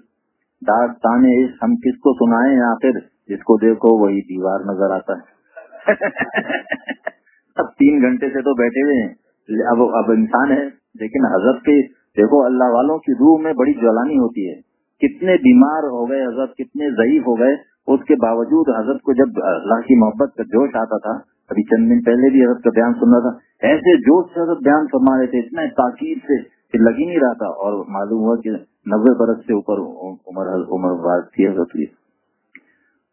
داستان عشق ہم کس کو سنائیں یا پھر جس کو دیکھو وہی دیوار نظر آتا ہے۔ اب تین گھنٹے سے تو بیٹھے ہوئے ہیں۔ اب اب انسان ہے، لیکن حضرت کے دیکھو اللہ والوں کی روح میں بڑی جولانی ہوتی ہے۔ کتنے بیمار ہو گئے حضرت، کتنے ضعیف ہو گئے۔ اس کے باوجود حضرت کو جب اللہ کی محبت کا جوش آتا تھا ابھی چند دن پہلے بھی حضرت کا بیان سننا تھا۔ ایسے جوش سے حضرت بیان فرما رہے تھے، اتنا تاکید سے کہ لگ ہی نہیں رہا تھا۔ اور معلوم ہوا کہ نبے برس سے اوپر عمر عمر بار تھی حضرت کی۔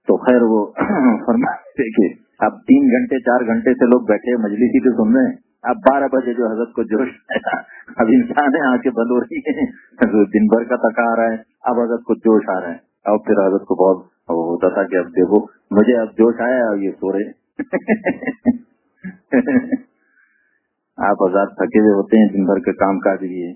تو خیر وہ فرماتے کہ اب تین گھنٹے، چار گھنٹے سے لوگ بیٹھے مجلسی پہ سن رہے ہیں۔ اب بارہ بجے جو حضرت کو جوش اب انسان ہے، آنکھیں بند ہو رہی ہیں۔ دن بھر کا تھکا آ رہا ہے۔ اب حضرت کو جوش آ رہا ہے۔ اب پھر حضرت کو بہت ہوتا تھا کہ اب دیکھو، مجھے اب جوش آیا اور یہ سو رہے آپ آزاد تھکے ہوئے ہوتے ہیں، دن بھر کے کام کاج لیے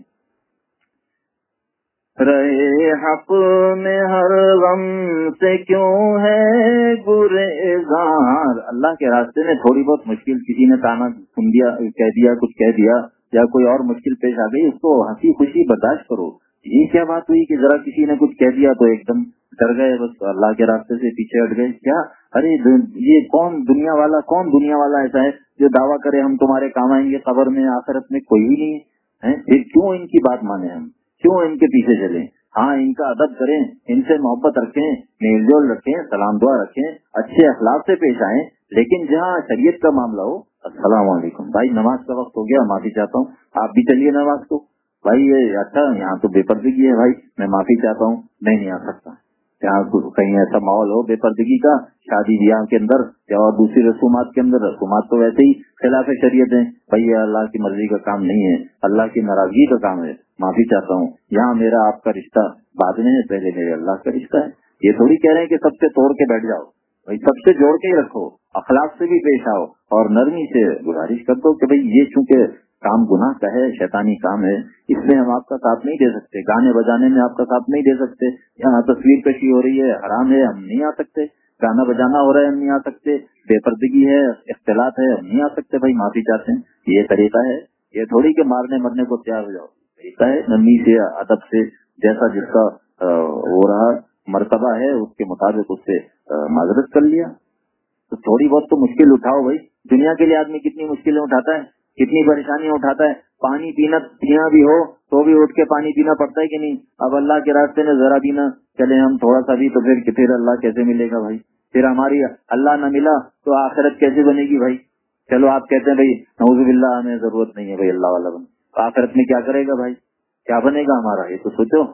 رہے حق میں ہر غم سے کیوں ہے گریزار؟ اللہ کے راستے میں تھوڑی بہت مشکل، کسی نے تانا سن دیا، کہہ دیا، کچھ کہہ دیا، یا کوئی اور مشکل پیش آ گئی، اس کو ہنسی خوشی برداشت کرو۔ یہ کیا بات ہوئی کہ ذرا کسی نے کچھ کہہ دیا تو ایک دم ڈر گئے، بس اللہ کے راستے سے پیچھے ہٹ گئے کیا۔ ارے یہ کون دنیا والا، کون دنیا والا ایسا ہے جو دعویٰ کرے ہم تمہارے کام آئیں گے خبر میں، آخرت میں کوئی نہیں ہے پھر کیوں ان کی بات مانے ہم؟ کیوں ان کے پیچھے چلیں؟ ہاں ان کا ادب کریں، ان سے محبت رکھیں، میل جول رکھیں، سلام دعا رکھیں، اچھے اخلاق سے پیش آئیں۔ لیکن جہاں شریعت کا معاملہ ہو، السلام علیکم۔ بھائی، نماز کا وقت ہو گیا، معافی چاہتا ہوں۔ آپ بھی چلیے نماز کو۔ بھائی، یہ اچھا یہاں تو بے پردگی ہے بھائی، میں معافی چاہتا ہوں میں نہیں آ سکتا۔ جہاں کہیں ایسا ماحول ہو، بے پردگی کا شادی بیاہ کے اندر یا اور دوسری رسومات کے اندر، رسومات تو ویسے ہی خلاف شریعت ہیں۔ بھائی، یہ اللہ کی مرضی کا کام نہیں ہے، اللہ کی ناراضگی کا کام ہے۔ معافی چاہتا ہوں۔ یہاں میرا آپ کا رشتہ بعد میں ہے، پہلے میرے اللہ کا رشتہ ہے۔ یہ تھوڑی کہہ رہے ہیں کہ سب سے توڑ کے بیٹھ جاؤ۔ بھائی، سب سے جوڑ کے ہی رکھو۔ اخلاق سے بھی پیش آؤ اور نرمی سے گزارش کر دو کہ بھائی، یہ چونکہ کام گناہ کا ہے، شیطانی کام ہے، اس میں ہم آپ کا ساتھ نہیں دے سکتے۔ گانے بجانے میں آپ کا ساتھ نہیں دے سکتے۔ یہاں تصویر کشی ہو رہی ہے، حرام ہے، ہم نہیں آ سکتے۔ گانا بجانا ہو رہا ہے، ہم نہیں آ سکتے۔ بے پردگی ہے، اختلاط ہے، ہم نہیں آ سکتے۔ بھائی، معافی چاہتے ہیں۔ یہ طریقہ ہے۔ یہ تھوڑی کہ مارنے مرنے کو تیار ہو جاؤ۔ طریقہ ہے، نمی سے، ادب سے، جیسا جس کا ہو رہا مرتبہ ہے، اس کے مطابق اس سے معذرت کر لیا۔ تو تھوڑی بہت تو مشکل اٹھاؤ بھائی۔ دنیا کے لیے آدمی کتنی مشکلیں اٹھاتا ہے؟ کتنی پریشانیاں اٹھاتا ہے۔ پانی پینا پینا بھی ہو تو بھی اٹھ کے پانی پینا پڑتا ہے کہ نہیں؟ اب اللہ کے راستے میں ذرا بھی نہ چلے ہم، تھوڑا سا بھی تو پھر پھر اللہ کیسے ملے گا بھائی؟ پھر ہماری اللہ نہ ملا تو آخرت کیسے بنے گی بھائی؟ چلو آپ کہتے ہیں بھائی نوز باللہ ہمیں ضرورت نہیں ہے بھائی اللہ والا بن۔ آخرت میں کیا کرے گا بھائی؟ کیا بنے گا ہمارا؟ یہ تو سوچو۔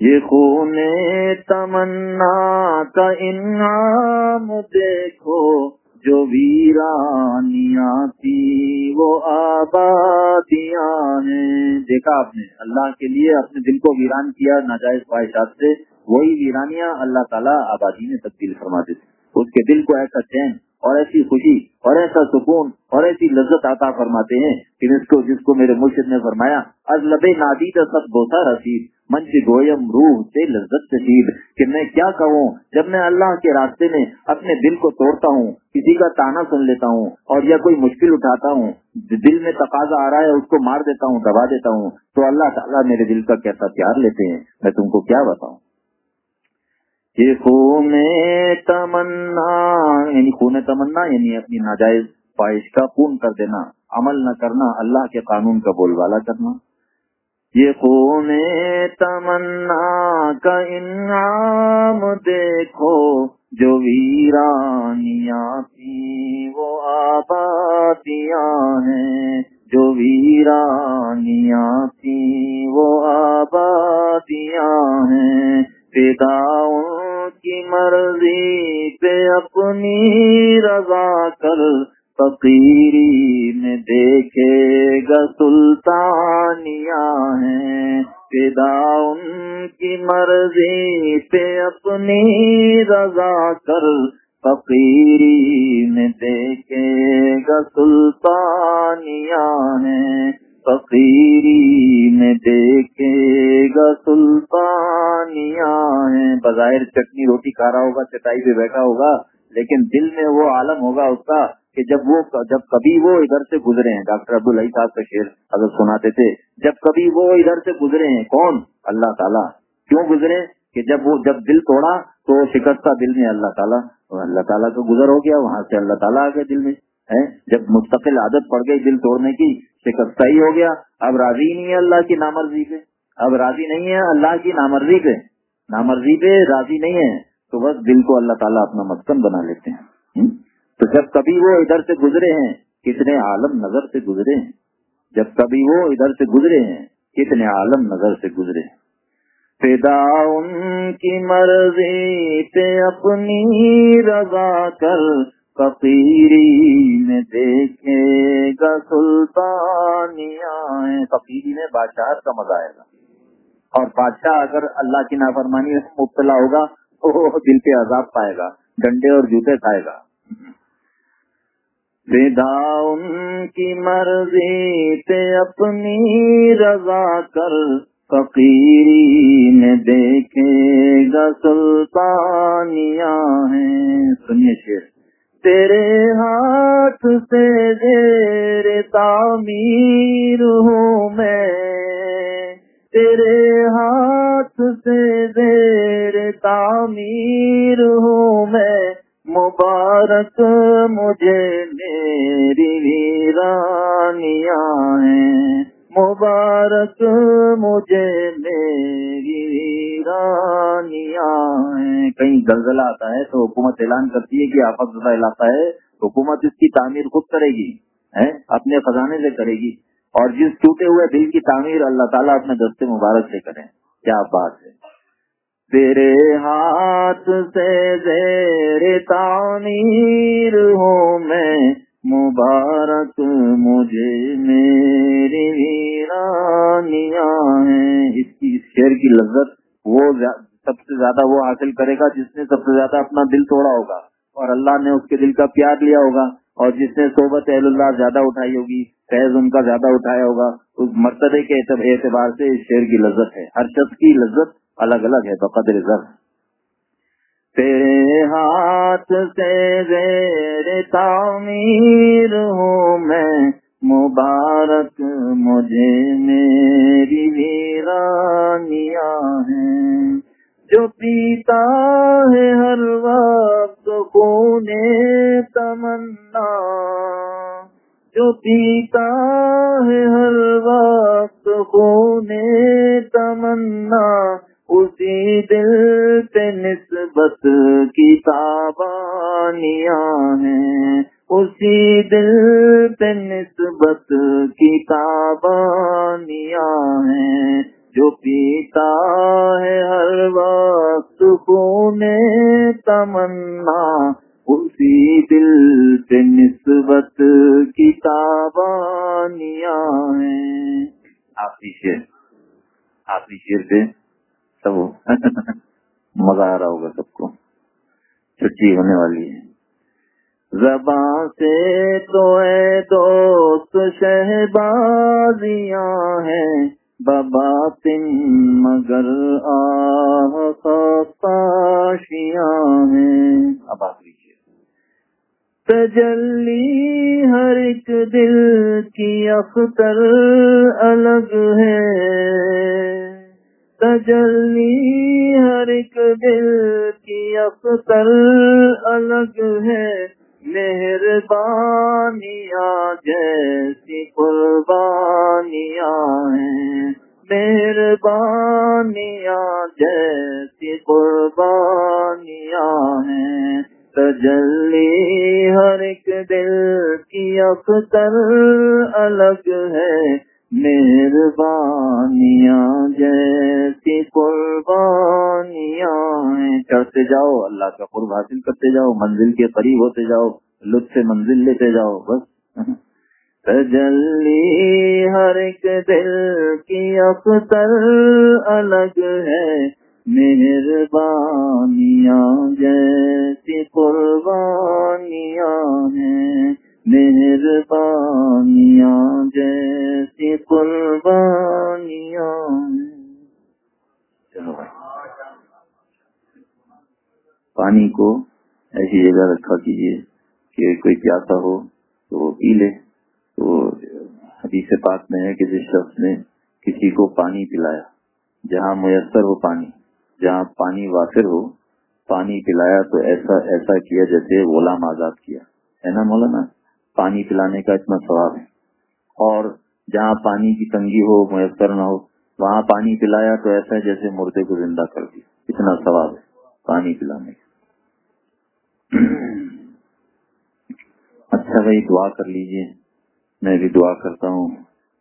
یہ خون تمنا کا انعام دیکھو۔ جو ویرانیاں تھی، وہ آبادیاں ہیں۔ دیکھا آپ نے، اللہ کے لیے اپنے دل کو ویران کیا ناجائز خواہشات سے، وہی ویرانیاں اللہ تعالیٰ آبادی میں تبدیل فرما دیتے اس کے دل کو ایسا چین اور ایسی خوشی اور ایسا سکون اور ایسی لذت عطا فرماتے ہیں۔ کہ جس کو جس کو میرے مرشد نے فرمایا از نادی کا سب بوسا رسید منچ گویم روح سے لذت شدید کہ میں کیا کہوں جب میں اللہ کے راستے میں اپنے دل کو توڑتا ہوں، کسی کا تانا سن لیتا ہوں اور یا کوئی مشکل اٹھاتا ہوں، دل میں تقاضا آ رہا ہے، اس کو مار دیتا ہوں، دبا دیتا ہوں، تو اللہ تعالیٰ میرے دل کا کیسا پیار لیتے ہیں؟ میں تم کو کیا بتاؤں؟ یہ خون تمنا یعنی خون تمنا یعنی اپنی ناجائز خواہش کا خون کر دینا، عمل نہ کرنا، اللہ کے قانون کا بول والا کرنا۔ یہ خون تمنا کا انعام دیکھو، جو ویرانیاں تھی وہ آبادیاں ہیں۔ جو ویرانیاں تھی وہ آبادیاں ہیں۔ ان کی مرضی پہ اپنی رضا کر فقیری میں دیکھے گا سلطانیاں ہیں پیدا ان کی مرضی پہ اپنی رضا کر۔ فقیری میں دیکھے گا سلطانیاں ہیں۔ فقیری میں دیکھے گا سلطانیاں ہیں۔ بظاہر چٹنی روٹی کھا رہا ہوگا، چٹائی پہ بیٹھا ہوگا۔ لیکن دل میں وہ عالم ہوگا اس کا کہ جب وہ جب کبھی وہ ادھر سے گزرے ہیں، ڈاکٹر عبد صاحب کا شعر اگر سناتے تھے، جب کبھی وہ ادھر سے گزرے ہیں، کون؟ اللہ تعالیٰ۔ کیوں گزرے؟ کہ جب وہ جب دل توڑا تو شکستہ دل میں اللہ تعالیٰ۔ اللہ تعالیٰ تو گزر ہو گیا، وہاں سے اللہ تعالیٰ آ گئے دل میں۔ جب مستقل عادت پڑ گئی دل توڑنے کی شکستہ ہی ہو گیا۔ اب راضی نہیں ہے اللہ کی نامرضی پہ۔ اب راضی نہیں ہے اللہ کی نامرضی پہ۔ نامرضی پہ راضی نہیں ہے۔ تو بس دل کو اللہ تعالیٰ اپنا مسکن بنا لیتے ہیں تو جب کبھی وہ ادھر سے گزرے ہیں، کتنے عالم نظر سے گزرے ہیں؟ جب کبھی وہ ادھر سے گزرے ہیں، کتنے عالم نظر سے گزرے ہیں؟ فدا ان کی مرضی پہ اپنی رضا کر، فقیری میں دیکھے گا سلطانیاں فقیری میں بادشاہ کا مزہ آئے گا۔ اور بادشاہ اگر اللہ کی نافرمانی میں مبتلا ہوگا تو دل پہ عذاب پائے گا، ڈنڈے اور جوتے کھائے گا۔ فدا ان کی مرضی پہ اپنی رضا کر فقیری میں دیکھے گا سلطانیاں ہیں۔ سنیے شیر تیرے ہاتھ سے دیر تعمیر ہوں میں۔ تیرے ہاتھ سے دیر تعمیر ہوں میں، مبارک مجھے میری ویرانیاں ہیں۔ مبارک مجھے میری رانیاں کہیں زلزلہ آتا ہے تو حکومت اعلان کرتی ہے کہ آفت زدہ علاقہ ہے حکومت اس کی تعمیر خود کرے گی اپنے خزانے سے کرے گی۔ اور جس ٹوٹے ہوئے دل کی تعمیر اللہ تعالیٰ اپنے دستے مبارک سے کریں۔ کیا بات ہے۔ تیرے ہاتھ سے زیر تعمیر ہوں میں، مبارک مجھے میری ویرانیاں ہیں۔ اس کی، اس شعر کی لذت وہ سب سے زیادہ وہ حاصل کرے گا جس نے سب سے زیادہ اپنا دل توڑا ہوگا۔ اور اللہ نے اس کے دل کا پیار لیا ہوگا اور جس نے صحبت اہل اللہ زیادہ اٹھائی ہوگی۔ فیض ان کا زیادہ اٹھایا ہوگا۔ اس مرتبے کے اعتبار سے اس شعر کی لذت ہے۔ ہر شخص کی لذت الگ الگ ہے بقدر ضرور تیرے ہاتھ سے زیر تعمیر ہوں میں، مبارک مجھے میری ویرانیاں ہیں۔ جو پیتا ہے ہر وقت کونے تمنا جو پیتا ہے ہر وقت کونے تمنا، اسی دل پہ نسبت کی تابانیاں ہیں۔ اسی دل پہ نسبت کی تابانیاں ہیں۔ جو پیتا ہے ہر وقت کونے تمنا اسی دل پہ نسبت کی تابانیاں ہیں۔ آپ شیر آپ شیر سے سب مزہ آ رہا ہوگا سب کو۔ چھٹی ہونے والی ہے۔ زباں سے تو اے دوست شہبازیاں ہیں۔ بابا تن مگر آشیاں ہیں۔ اب آپ تجلی ہر ایک دل کی اختر الگ ہے۔ تجلی ہر ایک دل کی اختر الگ ہے۔ مہربانیاں جیسی قربانیاں ہیں۔ مہربانیاں جیسی قربانیاں ہیں۔ تجلی ہر ایک دل کی اختر الگ ہے۔ مہربانیاں جیسی قربانیاں چڑھتے جاؤ، اللہ کا قرب حاصل کرتے جاؤ، منزل کے قریب ہوتے جاؤ، لطف منزل لیتے جاؤ، بس۔ تجلی ہر ایک دل کی اختر الگ ہے۔ مہربانیاں جیسی قربانیاں ہیں۔ مہربانیاں جیسی قربانیاں چلو۔ پانی کو ایسی جگہ رکھا کیجیے کہ کوئی پیاسا ہو تو وہ پی لے۔ تو حدیث پاک میں ہے کسی شخص نے کسی کو پانی پلایا، جہاں میسر ہو پانی جہاں پانی وافر ہو، پانی پلایا تو ایسا ایسا کیا جیسے غلام آزاد کیا۔ ہے نا مولانا؟ پانی پلانے کا اتنا ثواب ہے۔ اور جہاں پانی کی تنگی ہو، میسر نہ ہو، وہاں پانی پلایا تو ایسا جیسے مردے کو زندہ کر دیا۔ اتنا ثواب ہے پانی پلانے کا۔ اچھا بھائی، دعا کر لیجیے۔ میں بھی دعا کرتا ہوں۔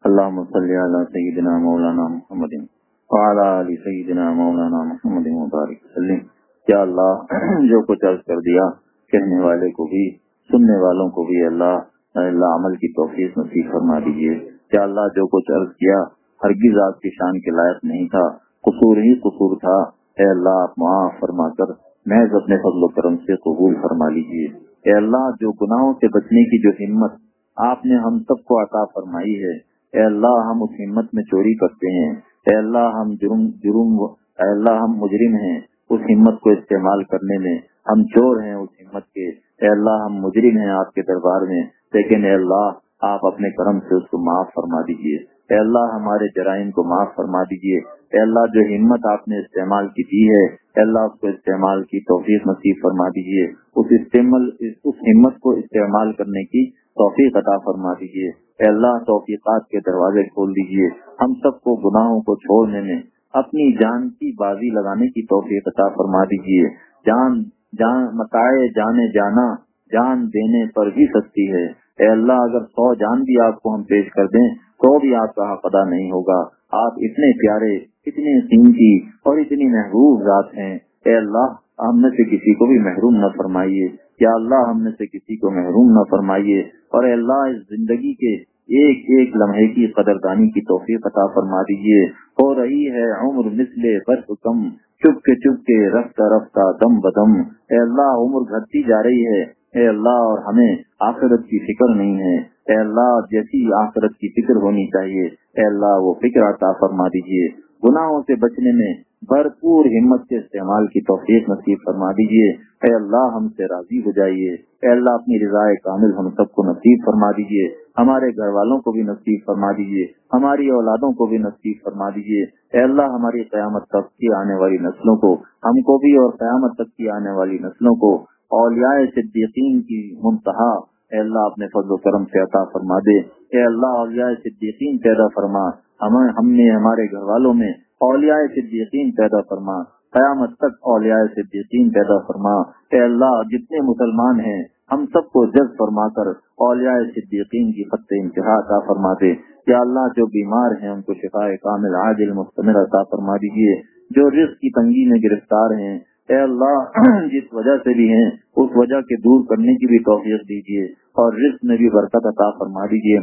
اللہ مسلی علیہ سیدنا مولانا محمد علی سیدنا مولانا محمد مبارک وسلم۔ کیا اللہ، جو کچھ عرض کر دیا، کہنے والے کو بھی، سننے والوں کو بھی اللہ اللہ عمل کی توفیق نصیب فرما دیجیے کیا اللہ، جو کچھ عرض کیا، ہرگز آپ کی شان کے لائق نہیں تھا، قصور ہی قصور تھا۔ اے اللہ، آپ معاف فرما کر محض اپنے فضل و کرم سے قبول فرما لیجیے اے اللہ، جو گناہوں سے بچنے کی جو ہمت آپ نے ہم سب کو عطا فرمائی ہے، اے اللہ، ہم اس ہمت میں چوری کرتے ہیں۔ اے اللہ ہم جرم جرم، اے اللہ ہم مجرم ہیں، اس ہمت کو استعمال کرنے میں ہم چور ہیں اس ہمت کے۔ اے اللہ ہم مجرم ہیں آپ کے دربار میں، لیکن اے اللہ آپ اپنے کرم سے اس کو معاف فرما دیجیے اے اللہ ہمارے جرائم کو معاف فرما دیجیے اے اللہ جو ہمت آپ نے استعمال کی دی ہے، اے اللہ اس کو استعمال کی توفیق نصیب فرما دیجیے اس استعمال، اس ہمت کو استعمال کرنے کی توفیق عطا فرما دیجیے اے اللہ، توفیقات کے دروازے کھول دیجیے ہم سب کو گناہوں کو چھوڑنے میں، اپنی جان کی بازی لگانے کی توفیق عطا فرما دیجیے جان جان متائے جانے جانا، جان دینے پر بھی سکتی ہے۔ اے اللہ، اگر سو جان بھی آپ کو ہم پیش کر دیں، تو بھی آپ کا حق ادا نہیں ہوگا۔ آپ اتنے پیارے اتنے قیمتی اور اتنی محبوب ذات ہیں۔ اے اللہ، ہم میں سے کسی کو بھی محروم نہ فرمائیے۔ کیا اللہ، ہم میں سے کسی کو محروم نہ فرمائیے۔ اور اے اللہ، اس زندگی کے ایک ایک لمحے کی قدردانی کی توفیق عطا فرما دیجیے ہو رہی ہے عمر مثل برف کم چپ کے چپ کے رفتہ رفتہ دم بدم۔ اے اللہ، عمر گھٹتی جا رہی ہے۔ اے اللہ، اور ہمیں آخرت کی فکر نہیں ہے۔ اے اللہ، جیسی آخرت کی فکر ہونی چاہیے۔ اے اللہ، وہ فکر عطا فرما دیجیے گناہوں سے بچنے میں بھرپور ہمت کے استعمال کی توفیق نصیب فرما دیجیے اے اللہ، ہم سے راضی ہو جائیے۔ اے اللہ، اپنی رضاء کامل ہم سب کو نصیب فرما دیجیے ہمارے گھر والوں کو بھی نصیب فرما دیجیے ہماری اولادوں کو بھی نصیب فرما دیجیے اے اللہ، ہماری قیامت تک کی آنے والی نسلوں کو، ہم کو بھی اور قیامت تک کی آنے والی نسلوں کو اولیاء صدیقین کی منتہا اے اللہ اپنے فضل و کرم سے عطا فرما دے۔ اے اللہ، اولیاء صدیقین پیدا فرما۔ ہمیں ہم نے ہمارے گھر والوں میں اولیاء صدیقین پیدا فرما، قیامت تک اولیاء صدیقین پیدا فرما۔ اے اللہ، جتنے مسلمان ہیں، ہم سب کو جذب فرما کر اولیاء صدیقین کی خط انتہا عطا فرما دے۔ یا اللہ، جو بیمار ہیں، ان کو شفا کامل عاجل مستمر عطا فرما دیجیے جو رزق کی تنگی میں گرفتار ہیں، اے اللہ، جس وجہ سے بھی ہیں، اس وجہ کے دور کرنے کی بھی توفیق دیجیے اور رزق میں بھی برکت عطا فرما دیجیے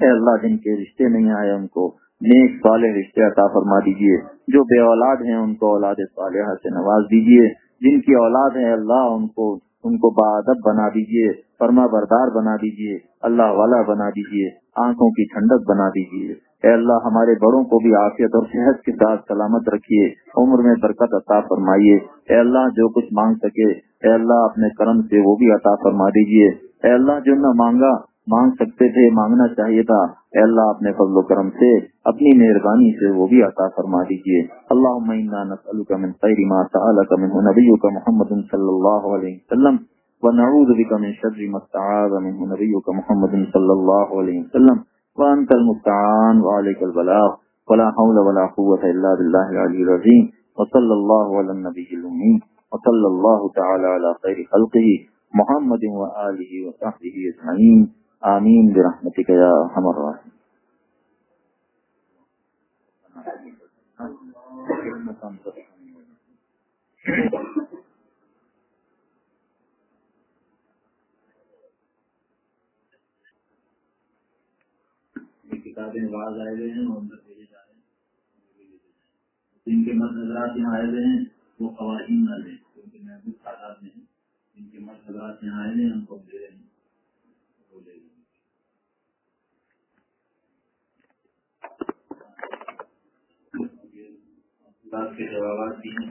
اے اللہ، جن کے رشتے نہیں آئے، ان کو نیک صالح رشتے عطا فرما دیجیے جو بے اولاد ہیں، ان کو اولاد صالحہ سے نواز دیجیے جن کی اولاد ہے اللہ ان کو ان کو بادب بنا دیجیے فرما بردار بنا دیجیے اللہ والا بنا دیجیے آنکھوں کی ٹھنڈک بنا دیجیے اے اللہ، ہمارے بڑوں کو بھی عافیت اور صحت کے ساتھ سلامت رکھیے، عمر میں برکت عطا فرمائیے۔ اے اللہ، جو کچھ مانگ سکے، اے اللہ، اپنے کرم سے وہ بھی عطا فرما دیجیے اے اللہ، جو نہ مانگا، مانگ سکتے تھے، مانگنا چاہیے تھا۔ اے اللہ اپنے فضل و کرم سے اپنی مہربانی سے وہ بھی عطا فرما دیجیے اللہ من خیر ما سألك منه نبيك محمد صلی اللہ علیہ وسلم ونعوذ بك من شر ما استعاذ منه نبيك محمد صلی اللہ علیہ وسلم وانت المستعان وعليك البلاغ۔ ولا حول ولا قوة الا بالله العلي العظيم وصلى الله على النبي الأمين وصلى الله تعالى على خير خلقه محمد وآله وصحبه اجمعين آمین برحمتک یا ارحم الراحمین. کتابیں باز آئے ہوئے ہیں، اور اندر بھیجے جا رہے ہیں۔ جن کے مد حضرات یہاں آئے ہوئے ہیں، وہ خواتین نہ لیں کیونکہ محبوب تعداد میں ہیں۔ جن کے مد حضرات یہاں آئے ہوئے ہیں، ان کو دے رہے ہیں۔ بھولے گی۔ جوابات